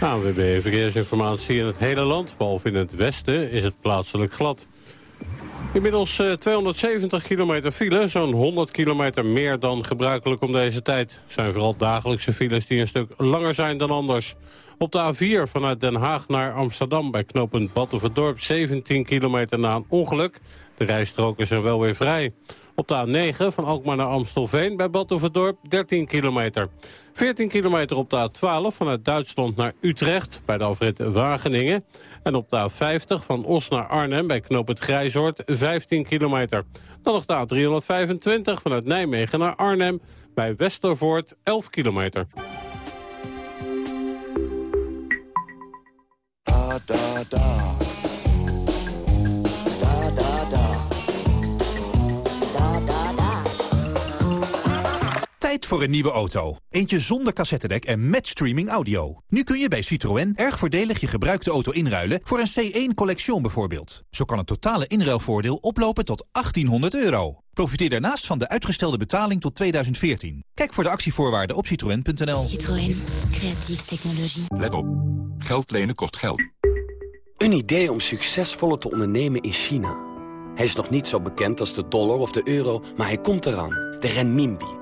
ANWB Verkeersinformatie in het hele land, behalve in het westen, is het plaatselijk glad. Inmiddels 270 eh, kilometer file, zo'n 100 kilometer meer dan gebruikelijk om deze tijd. Zijn vooral dagelijkse files die een stuk langer zijn dan anders. Op de A4 vanuit Den Haag naar Amsterdam bij knooppunt Battenverdorp 17 kilometer na een ongeluk. De rijstroken zijn wel weer vrij. Op de A9 van Alkmaar naar Amstelveen bij Battenverdorp 13 kilometer. 14 kilometer op de A12 vanuit Duitsland naar Utrecht bij de afrit Wageningen. En op de A50 van Os naar Arnhem bij Knoop het Grijzoord 15 kilometer. Dan nog de A325 vanuit Nijmegen naar Arnhem bij Westervoort 11 kilometer. Tijd voor een nieuwe auto. Eentje zonder cassettedek en met streaming audio. Nu kun je bij Citroën erg voordelig je gebruikte auto inruilen... voor een C1 Collection bijvoorbeeld. Zo kan het totale inruilvoordeel oplopen tot 1800 euro. Profiteer daarnaast van de uitgestelde betaling tot 2014. Kijk voor de actievoorwaarden op citroën.nl. Citroën. Creatieve technologie. Let op. Geld lenen kost geld. Een idee om succesvoller te ondernemen in China. Hij is nog niet zo bekend als de dollar of de euro, maar hij komt eraan. De renminbi.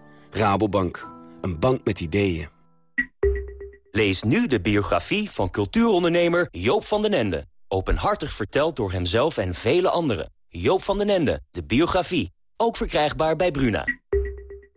Rabobank. Een bank met ideeën. Lees nu de biografie van cultuurondernemer Joop van den Ende. Openhartig verteld door hemzelf en vele anderen. Joop van den Ende, de biografie. Ook verkrijgbaar bij Bruna.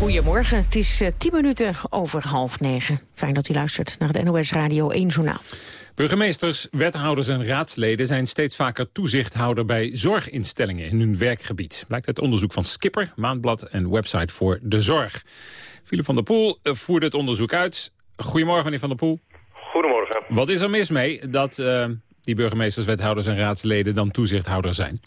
Goedemorgen, het is uh, tien minuten over half negen. Fijn dat u luistert naar het NOS Radio 1 Journaal. Burgemeesters, wethouders en raadsleden zijn steeds vaker toezichthouder bij zorginstellingen in hun werkgebied. Blijkt uit onderzoek van Skipper, Maandblad en website voor de zorg. Philip van der Poel uh, voerde het onderzoek uit. Goedemorgen meneer van der Poel. Goedemorgen. Wat is er mis mee dat uh, die burgemeesters, wethouders en raadsleden dan toezichthouder zijn?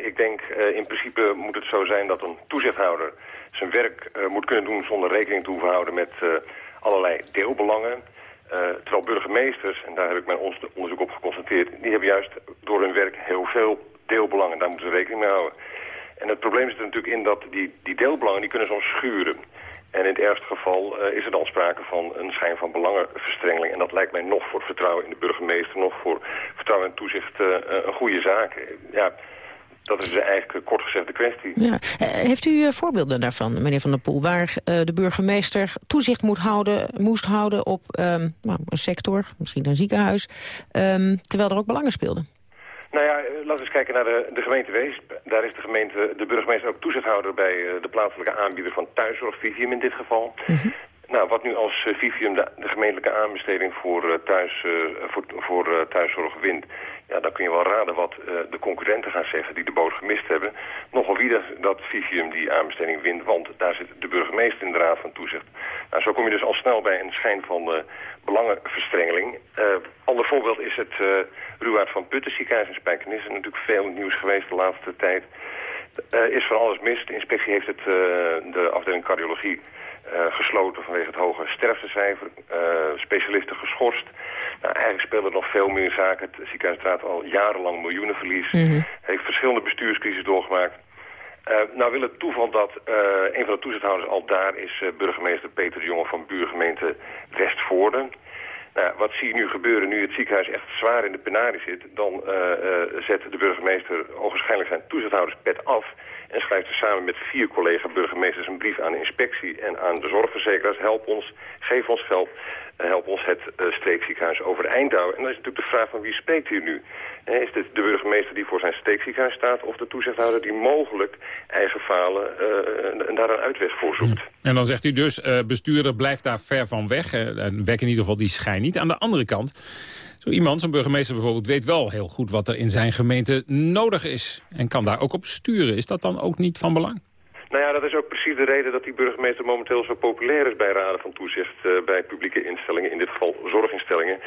Ik denk in principe moet het zo zijn dat een toezichthouder zijn werk uh, moet kunnen doen zonder rekening te hoeven houden met uh, allerlei deelbelangen. Terwijl burgemeesters, en daar heb ik mijn onderzoek op geconstateerd, die hebben juist door hun werk heel veel deelbelangen. Daar moeten ze rekening mee houden. En het probleem zit er natuurlijk in dat die, die deelbelangen die kunnen soms schuren. En in het ergste geval is er dan sprake van een schijn van belangenverstrengeling. En dat lijkt mij nog voor vertrouwen in de burgemeester, nog voor vertrouwen in toezicht een goede zaak. Ja, dat is eigenlijk kort gezegd de kwestie. Ja. Heeft u voorbeelden daarvan, meneer Van der Poel... waar uh, de burgemeester toezicht moet houden, moest houden op um, nou, een sector, misschien een ziekenhuis... Um, terwijl er ook belangen speelden? Nou ja, laten we eens kijken naar de, de gemeente Weesp. Daar is de, gemeente, de burgemeester ook toezichthouder bij de plaatselijke aanbieder van thuiszorg, Vivium in dit geval. Mm -hmm. Nou, wat nu als Vivium de, de, gemeentelijke aanbesteding voor, thuis, voor, voor thuiszorg wint... Ja, dan kun je wel raden wat uh, de concurrenten gaan zeggen die de boot gemist hebben. Nogal wie dat, dat Vivium die aanbesteding wint, want daar zit de burgemeester in de raad van toezicht. Nou, zo kom je dus al snel bij een schijn van uh, belangenverstrengeling. Uh, ander voorbeeld is het uh, Ruwaard van Putten ziekenhuis in Spijkenis. Is natuurlijk veel nieuws geweest de laatste tijd. is van alles mis. De inspectie heeft het, de afdeling cardiologie gesloten vanwege het hoge sterftecijfer. Uh, specialisten geschorst. Nou, eigenlijk spelen er nog veel meer zaken. Het ziekenhuis draait al jarenlang miljoenenverlies. Mm -hmm. Heeft verschillende bestuurscrisis doorgemaakt. Uh, nou wil het toeval dat een van de toezichthouders al daar is burgemeester Peter de Jonge van buurgemeente Westvoorden. Nou, wat zie je nu gebeuren nu het ziekenhuis echt zwaar in de penarie zit? Dan zet de burgemeester ogenschijnlijk zijn toezichthouderspet af... en schrijft er samen met vier collega-burgemeesters een brief aan de inspectie en aan de zorgverzekeraars. Help ons, geef ons geld, help ons het uh, streekziekenhuis overeind houden. En dan is natuurlijk de vraag van wie spreekt hier nu? Eh, is dit de burgemeester die voor zijn streekziekenhuis staat... of de toezichthouder die mogelijk eigen falen uh, daar een uitweg voor zoekt? En dan zegt u dus, bestuurder blijft daar ver van weg. en wek in ieder geval die schijn niet. Aan de andere kant... Zo iemand, zo'n burgemeester bijvoorbeeld, weet wel heel goed wat er in zijn gemeente nodig is. En kan daar ook op sturen. Is dat dan ook niet van belang? Nou ja, dat is ook precies de reden dat die burgemeester momenteel zo populair is bij raden van toezicht, uh, bij publieke instellingen, in dit geval zorginstellingen.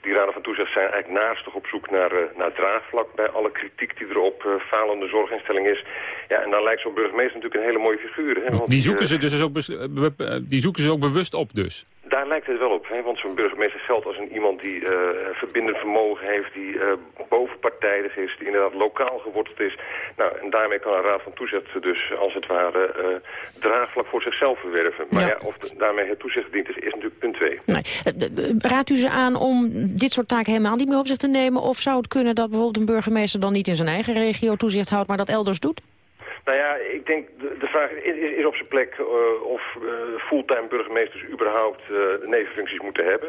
Die raden van toezicht zijn eigenlijk naastig op zoek naar, uh, naar draagvlak bij alle kritiek die er op uh, falende zorginstellingen is. Ja, en dan lijkt zo'n burgemeester natuurlijk een hele mooie figuur. Hè, want die, zoeken ze dus ook, die zoeken ze ook bewust op dus? Daar lijkt het wel op, hè? want zo'n burgemeester geldt als een iemand die uh, verbindend vermogen heeft, die uh, bovenpartijdig is, die inderdaad lokaal geworteld is. Nou, en daarmee kan een raad van toezicht dus als het ware uh, draagvlak voor zichzelf verwerven. Maar ja, ja of de, daarmee het toezicht dient is, is natuurlijk punt twee. Nee. Raadt u ze aan om dit soort taken helemaal niet meer op zich te nemen? Of zou het kunnen dat bijvoorbeeld een burgemeester dan niet in zijn eigen regio toezicht houdt, maar dat elders doet? Nou ja, ik denk de, vraag is, op zijn plek uh, of uh, fulltime burgemeesters überhaupt uh, nevenfuncties moeten hebben.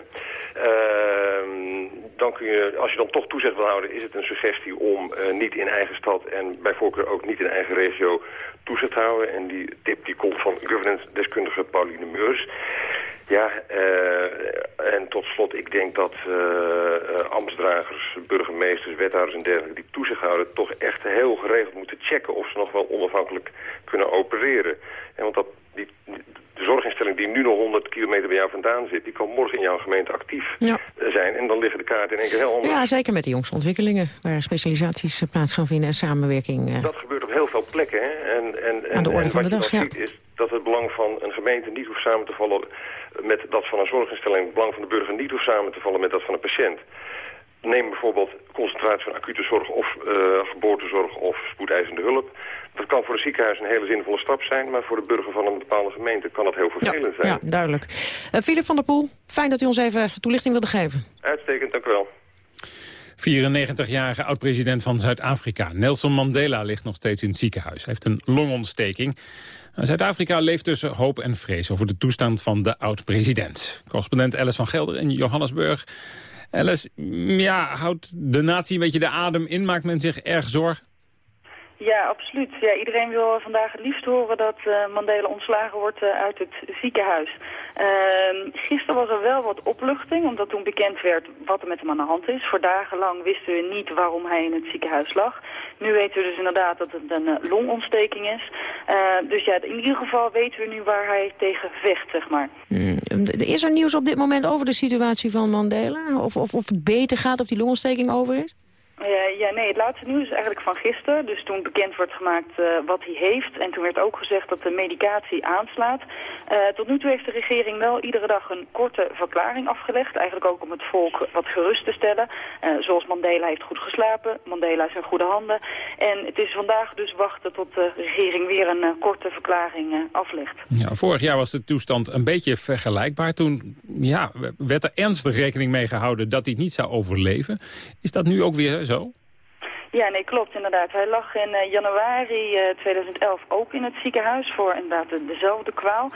Ehm, dan kun je, als je dan toch toezicht wil houden, is het een suggestie om niet in eigen stad en bij voorkeur ook niet in eigen regio toezicht te houden. En die tip die komt van governance-deskundige Pauline Meurs. Ja, uh, en tot slot, ik denk dat uh, ambtsdragers, burgemeesters, wethouders en dergelijke... die toezicht houden, toch echt heel geregeld moeten checken... of ze nog wel onafhankelijk kunnen opereren. En want dat, die, de zorginstelling die nu nog 100 kilometer bij jou vandaan zit... die kan morgen in jouw gemeente actief zijn. En dan liggen de kaarten in één keer heel anders. Ja, zeker met de jongste ontwikkelingen... waar specialisaties plaats gaan vinden en samenwerking. Dat gebeurt op heel veel plekken. Hè? En, en, en, Aan de orde en van de dag, ja. Ziet, is dat het belang van een gemeente niet hoeft samen te vallen met dat van een zorginstelling. Het belang van de burger niet hoeft samen te vallen met dat van een patiënt. Neem bijvoorbeeld concentratie van acute zorg of uh, geboortezorg of spoedeisende hulp. Dat kan voor het ziekenhuis een hele zinvolle stap zijn... maar voor de burger van een bepaalde gemeente kan dat heel vervelend ja, zijn. Ja, duidelijk. Uh, Philip van der Poel, fijn dat u ons even toelichting wilde geven. Uitstekend, dank u wel. 94-jarige oud-president van Zuid-Afrika, Nelson Mandela, ligt nog steeds in het ziekenhuis. Hij heeft een longontsteking. Zuid-Afrika leeft tussen hoop en vrees over de toestand van de oud-president. Correspondent Alice van Gelder in Johannesburg. Alice, ja, houdt de natie een beetje de adem in? Maakt men zich erg zorgen? Ja, absoluut. Ja, iedereen wil vandaag het liefst horen dat uh, Mandela ontslagen wordt uh, uit het ziekenhuis. Uh, gisteren was er wel wat opluchting, omdat toen bekend werd wat er met hem aan de hand is. Voor dagenlang wisten we niet waarom hij in het ziekenhuis lag. Nu weten we dus inderdaad dat het een uh, longontsteking is. dus ja, in ieder geval weten we nu waar hij tegen vecht, zeg maar. Mm, is er nieuws op dit moment over de situatie van Mandela? Of, of, of het beter gaat, of die longontsteking over is? Uh, ja, nee, het laatste nieuws is eigenlijk van gisteren. Dus toen bekend wordt gemaakt uh, wat hij heeft. En toen werd ook gezegd dat de medicatie aanslaat. Uh, tot nu toe heeft de regering wel iedere dag een korte verklaring afgelegd. Eigenlijk ook om het volk wat gerust te stellen. zoals Mandela heeft goed geslapen. Mandela is in goede handen. En het is vandaag dus wachten tot de regering weer een korte verklaring aflegt. Ja, vorig jaar was de toestand een beetje vergelijkbaar. Toen ja, werd er ernstig rekening mee gehouden dat hij niet zou overleven. Is dat nu ook weer zo? Ja, nee, klopt inderdaad. Hij lag in uh, januari uh, 2011 ook in het ziekenhuis voor inderdaad de, dezelfde kwaal.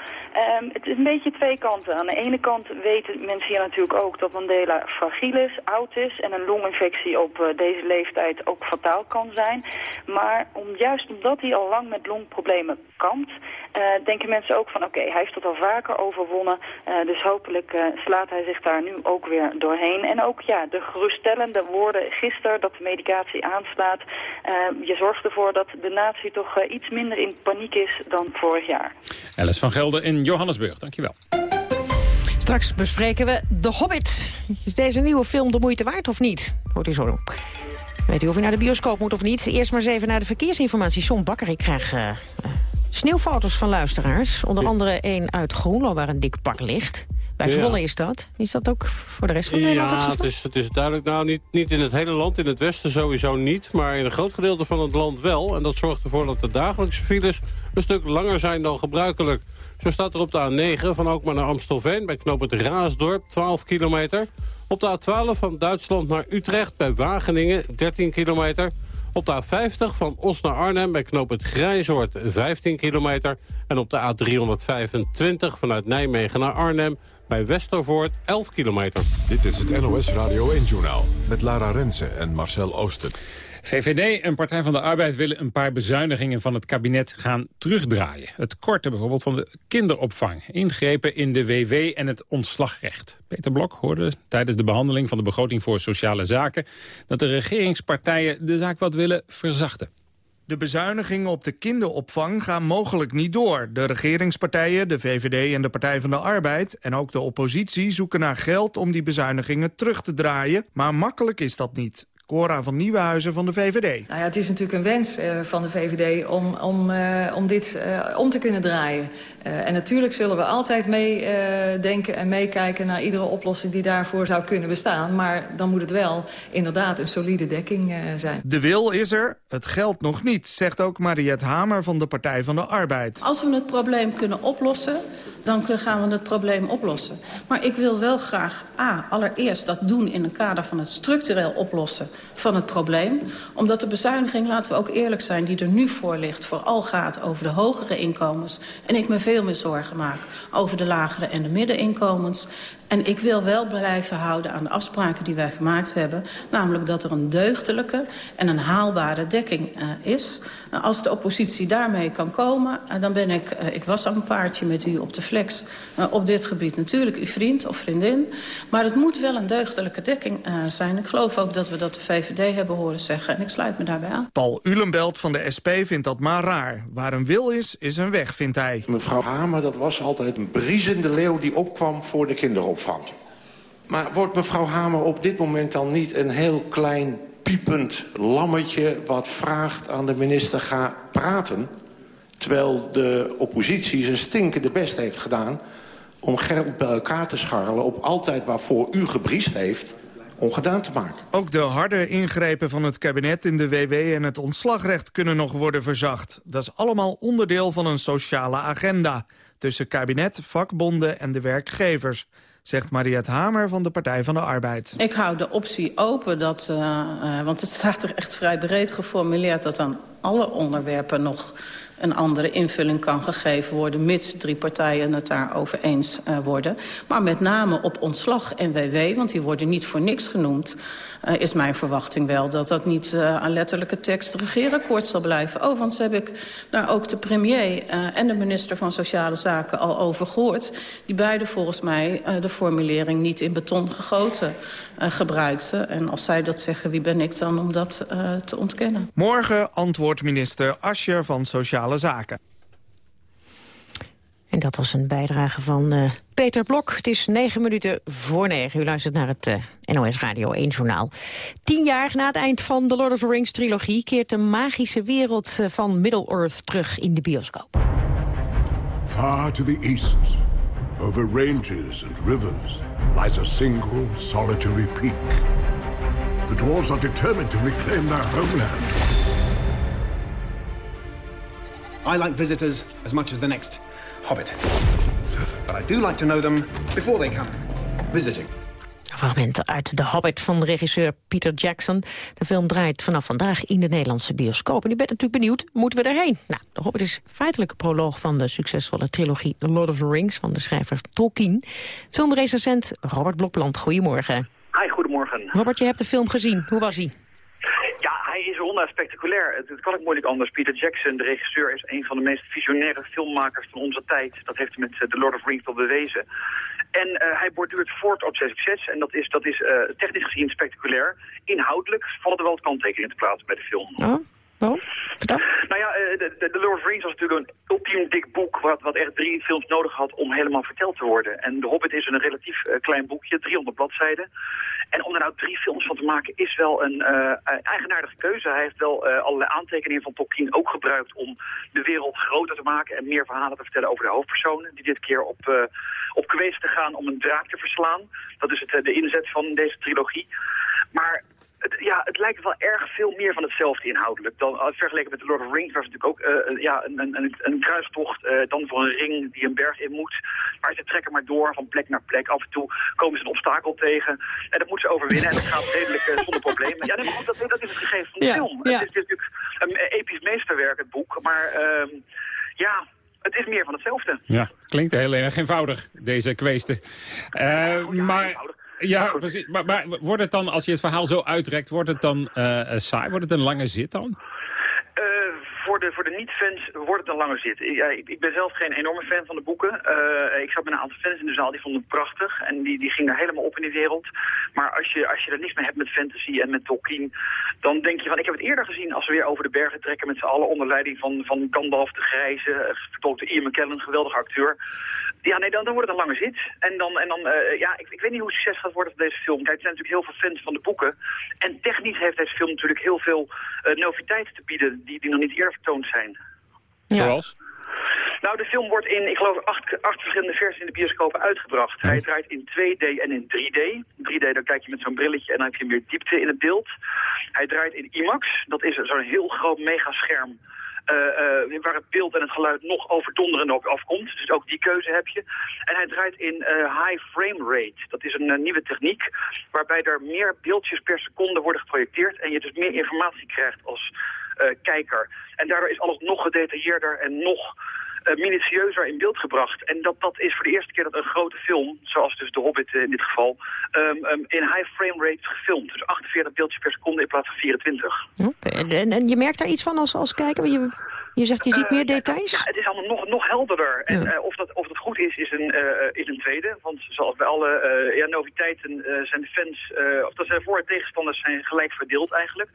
Um, het is een beetje twee kanten. Aan de ene kant weten mensen hier natuurlijk ook dat Mandela fragiel is, oud is en een longinfectie op uh, deze leeftijd ook fataal kan zijn. Maar om, juist omdat hij al lang met longproblemen kampt, denken mensen ook van oké, hij heeft dat al vaker overwonnen. dus hopelijk slaat hij zich daar nu ook weer doorheen. En ook ja, de geruststellende woorden gisteren dat de medicatie aan aanslaat. Uh, je zorgt ervoor dat de natie toch uh, iets minder in paniek is dan vorig jaar. Alice van Gelder in Johannesburg, dankjewel. Straks bespreken we The Hobbit. Is deze nieuwe film de moeite waard of niet? Hoort u zo. Weet u of u naar de bioscoop moet of niet? Eerst maar eens even naar de verkeersinformatie. John Bakker, ik krijg uh, sneeuwfoto's van luisteraars. Onder andere één uit Groenlo, waar een dik pak ligt. Bij Zwolle is dat. Is dat ook voor de rest van Nederland ja, het geval? het is, het is duidelijk. Nou, niet, niet in het hele land. In het westen sowieso niet. Maar in een groot gedeelte van het land wel. En dat zorgt ervoor dat de dagelijkse files een stuk langer zijn dan gebruikelijk. Zo staat er op de A9 van Alkmaar naar Amstelveen... bij knoop het Raasdorp, 12 kilometer. Op de A12 van Duitsland naar Utrecht bij Wageningen, 13 kilometer. Op de A50 van Os naar Arnhem bij knoop het Grijzoord, 15 kilometer. En op de A325 vanuit Nijmegen naar Arnhem bij Westervoort 11 kilometer. Dit is het NOS Radio 1-journaal met Lara Rensen en Marcel Oosten. VVD en Partij van de Arbeid willen een paar bezuinigingen van het kabinet gaan terugdraaien. Het korten bijvoorbeeld van de kinderopvang, ingrepen in de WW en het ontslagrecht. Peter Blok hoorde tijdens de behandeling van de begroting voor sociale zaken... dat de regeringspartijen de zaak wat willen verzachten. De bezuinigingen op de kinderopvang gaan mogelijk niet door. De regeringspartijen, de VVD en de Partij van de Arbeid... en ook de oppositie zoeken naar geld om die bezuinigingen terug te draaien. Maar makkelijk is dat niet. Cora van Nieuwenhuizen van de VVD. Nou ja, het is natuurlijk een wens uh, van de VVD om, om, uh, om dit uh, om te kunnen draaien. en natuurlijk zullen we altijd meedenken en meekijken naar iedere oplossing die daarvoor zou kunnen bestaan. Maar dan moet het wel inderdaad een solide dekking zijn. De wil is er, het geld nog niet, zegt ook Mariette Hamer van de Partij van de Arbeid. Als we het probleem kunnen oplossen, dan gaan we het probleem oplossen. Maar ik wil wel graag, A, allereerst dat doen in een kader van het structureel oplossen van het probleem. Omdat de bezuiniging, laten we ook eerlijk zijn, die er nu voor ligt... vooral gaat over de hogere inkomens. En ik me veel meer zorgen maak over de lagere en de middeninkomens. En ik wil wel blijven houden aan de afspraken die wij gemaakt hebben. Namelijk dat er een deugdelijke en een haalbare dekking uh, is. Uh, als de oppositie daarmee kan komen, uh, dan ben ik... ik was al een paardje met u op de flex op dit gebied. Natuurlijk uw vriend of vriendin. Maar het moet wel een deugdelijke dekking zijn. Ik geloof ook dat we dat de VVD hebben horen zeggen. En ik sluit me daarbij aan. Paul Ulenbelt van de SP vindt dat maar raar. Waar een wil is, is een weg, vindt hij. Mevrouw Hamer, dat was altijd een briesende leeuw... die opkwam voor de kinderopvang. Maar wordt mevrouw Hamer op dit moment dan niet een heel klein piepend lammetje... wat vraagt aan de minister ga praten... terwijl de oppositie zijn stinkende best heeft gedaan... om geld bij elkaar te scharrelen op altijd waarvoor u gebriest heeft ongedaan te maken. Ook de harde ingrepen van het kabinet in de WW en het ontslagrecht kunnen nog worden verzacht. Dat is allemaal onderdeel van een sociale agenda tussen kabinet, vakbonden en de werkgevers zegt Mariette Hamer van de Partij van de Arbeid. Ik hou de optie open, dat, uh, uh, want het staat er echt vrij breed geformuleerd... dat aan alle onderwerpen nog een andere invulling kan gegeven worden... mits drie partijen het daarover eens uh, worden. Maar met name op ontslag en WW, want die worden niet voor niks genoemd... Uh, is mijn verwachting wel dat dat niet uh, aan letterlijke tekst regeerakkoord zal blijven. Overigens heb ik daar ook de premier en de minister van Sociale Zaken al over gehoord. Die beide volgens mij de formulering niet in beton gegoten gebruikten. En als zij dat zeggen, wie ben ik dan om dat te ontkennen? Morgen antwoordt minister Ascher van Sociale Zaken. En dat was een bijdrage van uh, Peter Blok. Het is negen minuten voor negen. U luistert naar het uh, NOS Radio 1 journaal. Tien jaar na het eind van de Lord of the Rings trilogie... keert de magische wereld uh, van Middle-earth terug in de bioscoop. Far to the east, over ranges and rivers... lies a single solitary peak. The dwarves are determined to reclaim their homeland. I like visitors as much as the next Hobbit. But I do like to know them before they come visiting. Fragmenten uit The Hobbit van regisseur Peter Jackson. De film draait vanaf vandaag in de Nederlandse bioscoop. En u bent natuurlijk benieuwd, moeten we erheen? Nou, The Hobbit is feitelijk een proloog van de succesvolle trilogie The Lord of the Rings van de schrijver Tolkien. Filmrecensent Robert Blokland, goedemorgen. Hi, goedemorgen. Robert, je hebt de film gezien. Hoe was hij? Hij is ronduit spectaculair. Het, kan ook moeilijk anders. Peter Jackson, de regisseur, is een van de meest visionaire filmmakers van onze tijd. Dat heeft hij met uh, The Lord of the Rings al bewezen. En uh, hij borduurt voort op zijn succes. En dat is, dat is uh, technisch gezien spectaculair. Inhoudelijk vallen er wel wat kanttekeningen te plaatsen bij de film. Oh. Nou ja, de, de, Lord of the Rings was natuurlijk een ultiem dik boek... Wat, wat echt drie films nodig had om helemaal verteld te worden. En The Hobbit is een relatief uh, klein boekje, 300 bladzijden. En om er nou drie films van te maken is wel een uh, eigenaardige keuze. Hij heeft wel uh, allerlei aantekeningen van Tolkien ook gebruikt... om de wereld groter te maken en meer verhalen te vertellen over de hoofdpersonen... die dit keer op, op kwees te gaan om een draak te verslaan. Dat is het, de inzet van deze trilogie. Maar het, ja, het lijkt wel erg veel meer van hetzelfde inhoudelijk. Dan, uh, vergeleken met The Lord of the Rings was het natuurlijk ook uh, ja, een, een, een kruistocht uh, dan voor een ring die een berg in moet. Maar ze trekken maar door van plek naar plek. Af en toe komen ze een obstakel tegen en dat moeten ze overwinnen. En dat gaat redelijk zonder problemen. Ja, nee, maar goed, dat, dat is het gegeven van de ja, film. Ja. Het, is, het is natuurlijk een episch meesterwerk, het boek. Maar ehm, ja, het is meer van hetzelfde. Ja, klinkt heel erg eenvoudig, deze kweesten. Uh, maar... Ja, precies. Maar, maar, wordt het dan, als je het verhaal zo uitrekt, wordt het dan uh, saai? Wordt het een lange zit dan? Voor de, voor de niet-fans wordt het een lange zit. Ik, ik, ben zelf geen enorme fan van de boeken. Uh, ik zat met een aantal fans in de zaal, die vonden het prachtig. En die, die gingen helemaal op in die wereld. Maar als je, als je er niks mee hebt met fantasy en met Tolkien... dan denk je van, ik heb het eerder gezien als we weer over de bergen trekken... met z'n allen onder leiding van, van Gandalf de Grijze, vertolkt door Ian McKellen, geweldige acteur. Ja, nee, dan, dan wordt het een lange zit. En dan, en dan uh, ja, ik, ik weet niet hoe succes gaat worden van deze film. Kijk, er zijn natuurlijk heel veel fans van de boeken. En technisch heeft deze film natuurlijk heel veel uh, noviteiten te bieden... die, die nog niet eerder vertoond zijn. Ja. Zoals? Nou, de film wordt in, ik geloof, acht, acht verschillende versies in de bioscopen uitgebracht. Hij draait in 2D en in 3D. 3D, dan kijk je met zo'n brilletje en dan heb je meer diepte in het beeld. Hij draait in IMAX, dat is zo'n heel groot megascherm uh, waar het beeld en het geluid nog overdonderend ook afkomt. Dus ook die keuze heb je. En hij draait in high frame rate. Dat is een nieuwe techniek waarbij er meer beeldjes per seconde worden geprojecteerd en je dus meer informatie krijgt als kijker. En daardoor is alles nog gedetailleerder en nog uh, minutieuzer in beeld gebracht. En dat, dat is voor de eerste keer dat een grote film, zoals dus The Hobbit in dit geval, um, um, in high frame rate gefilmd. Dus 48 beeldjes per seconde in plaats van 24. Okay. En, en, je merkt daar iets van als, als kijker? Je, je zegt, je ziet meer details? Ja, het is allemaal nog, nog helderder. En ja. uh, of, dat, of dat goed is, is een, uh, is een tweede. Want zoals bij alle ja, noviteiten zijn de fans, of dat zijn voor- en tegenstanders zijn gelijk verdeeld eigenlijk.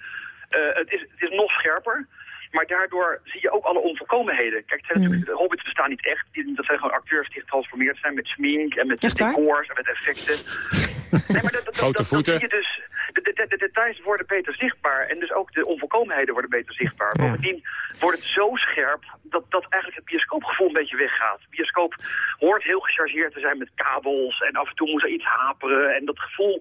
Het, is, het is nog scherper. Maar daardoor zie je ook alle onvolkomenheden. Kijk, het zijn natuurlijk, de hobbits bestaan niet echt. Die, dat zijn gewoon acteurs die getransformeerd zijn met smink en met decors en met effecten. nee, maar dat, dat, Grote dat, voeten. zie je dus. De, de, de, details worden beter zichtbaar. En dus ook de onvolkomenheden worden beter zichtbaar. Ja. Bovendien wordt het zo scherp dat, dat eigenlijk het bioscoopgevoel een beetje weggaat. De bioscoop hoort heel gechargeerd te zijn met kabels. En af en toe moet er iets haperen. En dat gevoel,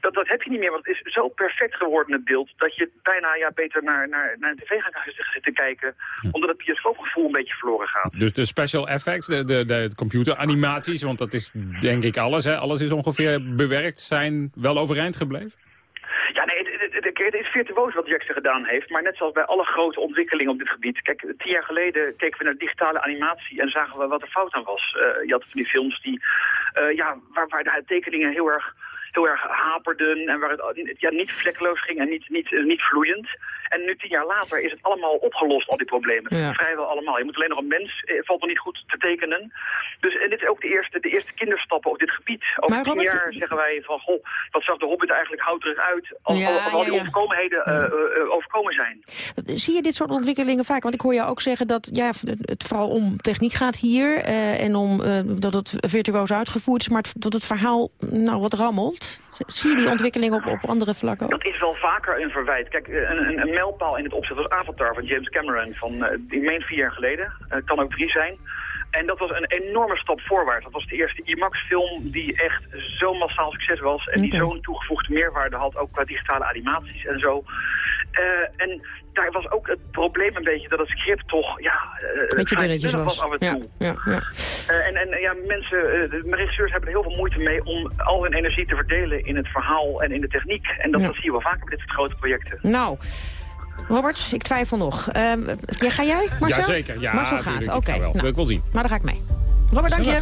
dat, dat heb je niet meer. Want het is zo perfect geworden, het beeld. Dat je bijna ja, beter naar, naar, naar een tv gaat zitten kijken. Omdat het bioscoopgevoel een beetje verloren gaat. Dus de special effects, de, de, de computeranimaties. Want dat is denk ik alles. Hè? Alles is ongeveer bewerkt. Zijn wel overeind gebleven? Ja, nee, het, is virtuoos wat Jackson gedaan heeft. Maar net zoals bij alle grote ontwikkelingen op dit gebied. Kijk, tien jaar geleden keken we naar digitale animatie en zagen we wat er fout aan was. Uh, je had van die films die, uh, ja, waar, waar de tekeningen heel erg heel erg haperden en waar het ja, niet vlekkeloos ging en niet, niet, niet vloeiend. En nu tien jaar later is het allemaal opgelost, al die problemen. Ja. Vrijwel allemaal. Je moet alleen nog een mens, eh, valt nog niet goed te tekenen. Dus en dit is ook de eerste, de eerste kinderstappen op dit gebied. Over maar, tien Robert... jaar zeggen wij van, goh, wat zag de Hobbit eigenlijk houterig uit als, ja, als al die ja, overkomenheden uh, uh, overkomen zijn. Zie je dit soort ontwikkelingen vaak? Want ik hoor je ook zeggen dat ja, het vooral om techniek gaat hier en om dat het virtuoos uitgevoerd is, maar dat het verhaal nou wat rammelt. Zie je die ontwikkeling op, op andere vlakken ook? Dat is wel vaker een verwijt. Kijk, een, een, een mijlpaal in het opzet was Avatar van James Cameron van, uh, ik meen vier jaar geleden. Het uh, kan ook drie zijn. En dat was een enorme stap voorwaarts. Dat was de eerste IMAX-film die echt zo massaal succes was... en die zo'n toegevoegde meerwaarde had, ook qua digitale animaties en zo. Uh, en daar was ook het probleem een beetje dat het script toch... ja, Beetje dunnetjes was. was af en toe. Ja, ja, ja. Uh, en, en ja, mensen, uh, de regisseurs hebben er heel veel moeite mee om al hun energie te verdelen in het verhaal en in de techniek. En dat, ja. dat zie je wel vaker bij dit soort grote projecten. Nou, Robert, ik twijfel nog. Uh, ja, ga jij, Marcel? Jazeker, ja, Marcel gaat, oké. Okay. Nou, wil ik wel zien. Maar dan ga ik mee. Robert, dank je.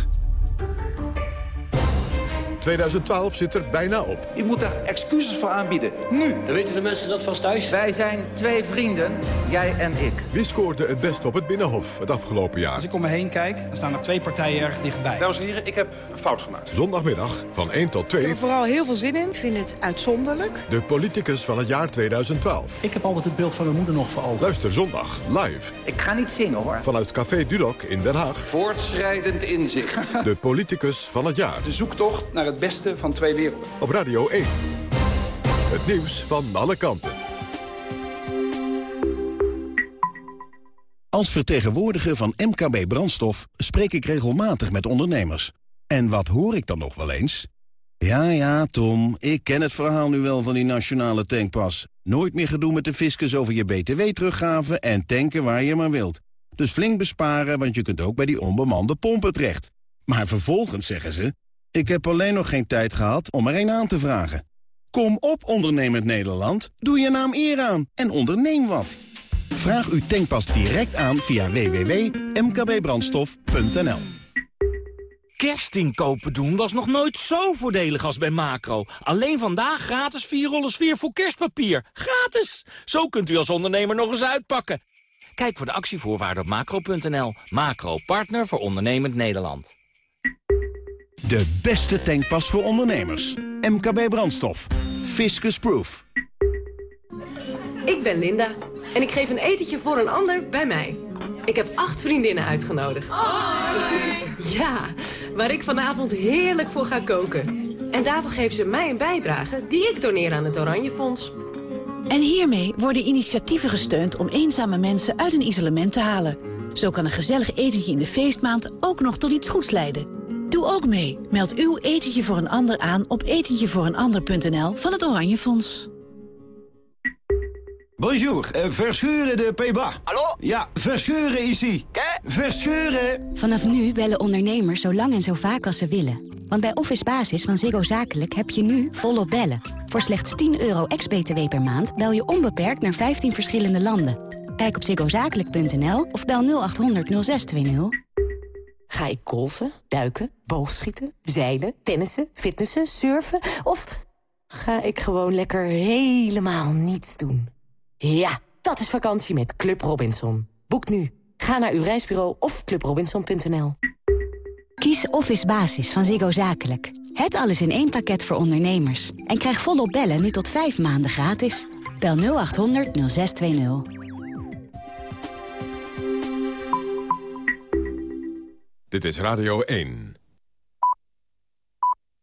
2012 zit er bijna op. U moet daar excuses voor aanbieden. Nu. Dan weten de mensen dat vast thuis. Wij zijn twee vrienden, jij en ik. Wie scoorde het best op het Binnenhof het afgelopen jaar? Als ik om me heen kijk, dan staan er twee partijen erg dichtbij. Dames en heren, ik heb een fout gemaakt. Zondagmiddag van 1 tot 2. Ik heb er vooral heel veel zin in. Ik vind het uitzonderlijk. De politicus van het jaar 2012. Ik heb altijd het beeld van mijn moeder nog voor ogen. Luister zondag live. Ik ga niet zingen hoor. Vanuit Café Dudok in Den Haag. Voortschrijdend inzicht. De politicus van het jaar. De zoektocht naar het beste van twee werelden. Op Radio 1. Het nieuws van alle kanten. Als vertegenwoordiger van MKB Brandstof spreek ik regelmatig met ondernemers. En wat hoor ik dan nog wel eens? Ja, ja, Tom, ik ken het verhaal nu wel van die nationale tankpas. Nooit meer gedoe met de fiscus over je btw-teruggave en tanken waar je maar wilt. Dus flink besparen, want je kunt ook bij die onbemande pompen terecht. Maar vervolgens zeggen ze... Ik heb alleen nog geen tijd gehad om er een aan te vragen. Kom op, ondernemend Nederland. Doe je naam eer aan en onderneem wat. Vraag uw tankpas direct aan via www.mkbbrandstof.nl Kerstinkopen doen was nog nooit zo voordelig als bij Macro. Alleen vandaag gratis 4 rollen sfeer voor kerstpapier. Gratis! Zo kunt u als ondernemer nog eens uitpakken. Kijk voor de actievoorwaarden op macro.nl. Macro, partner voor ondernemend Nederland. De beste tankpas voor ondernemers. MKB Brandstof. Fiscus Proof. Ik ben Linda en ik geef een etentje voor een ander bij mij. Ik heb acht vriendinnen uitgenodigd. Hoi! Ja, waar ik vanavond heerlijk voor ga koken. En daarvoor geven ze mij een bijdrage die ik doneer aan het Oranje Fonds. En hiermee worden initiatieven gesteund om eenzame mensen uit een isolement te halen. Zo kan een gezellig etentje in de feestmaand ook nog tot iets goeds leiden. Doe ook mee. Meld uw etentje voor een ander aan op etentjevooreenander.nl van het Oranje Fonds. Bonjour, uh, Verscheuren de Peba. Hallo? Ja, Verscheuren is ie. Verscheuren! Vanaf nu bellen ondernemers zo lang en zo vaak als ze willen. Want bij Office Basis van Ziggo Zakelijk heb je nu volop bellen. Voor slechts 10 euro ex-BTW per maand bel je onbeperkt naar 15 verschillende landen. Kijk op ziggozakelijk.nl of bel 0800 0620. Ga ik golfen, duiken, boogschieten, zeilen, tennissen, fitnessen, surfen... of ga ik gewoon lekker helemaal niets doen? Ja, dat is vakantie met Club Robinson. Boek nu. Ga naar uw reisbureau of clubrobinson.nl. Kies Office Basis van Ziggo Zakelijk. Het alles in één pakket voor ondernemers. En krijg volop bellen nu tot 5 maanden gratis. Bel 0800 0620. Dit is Radio 1.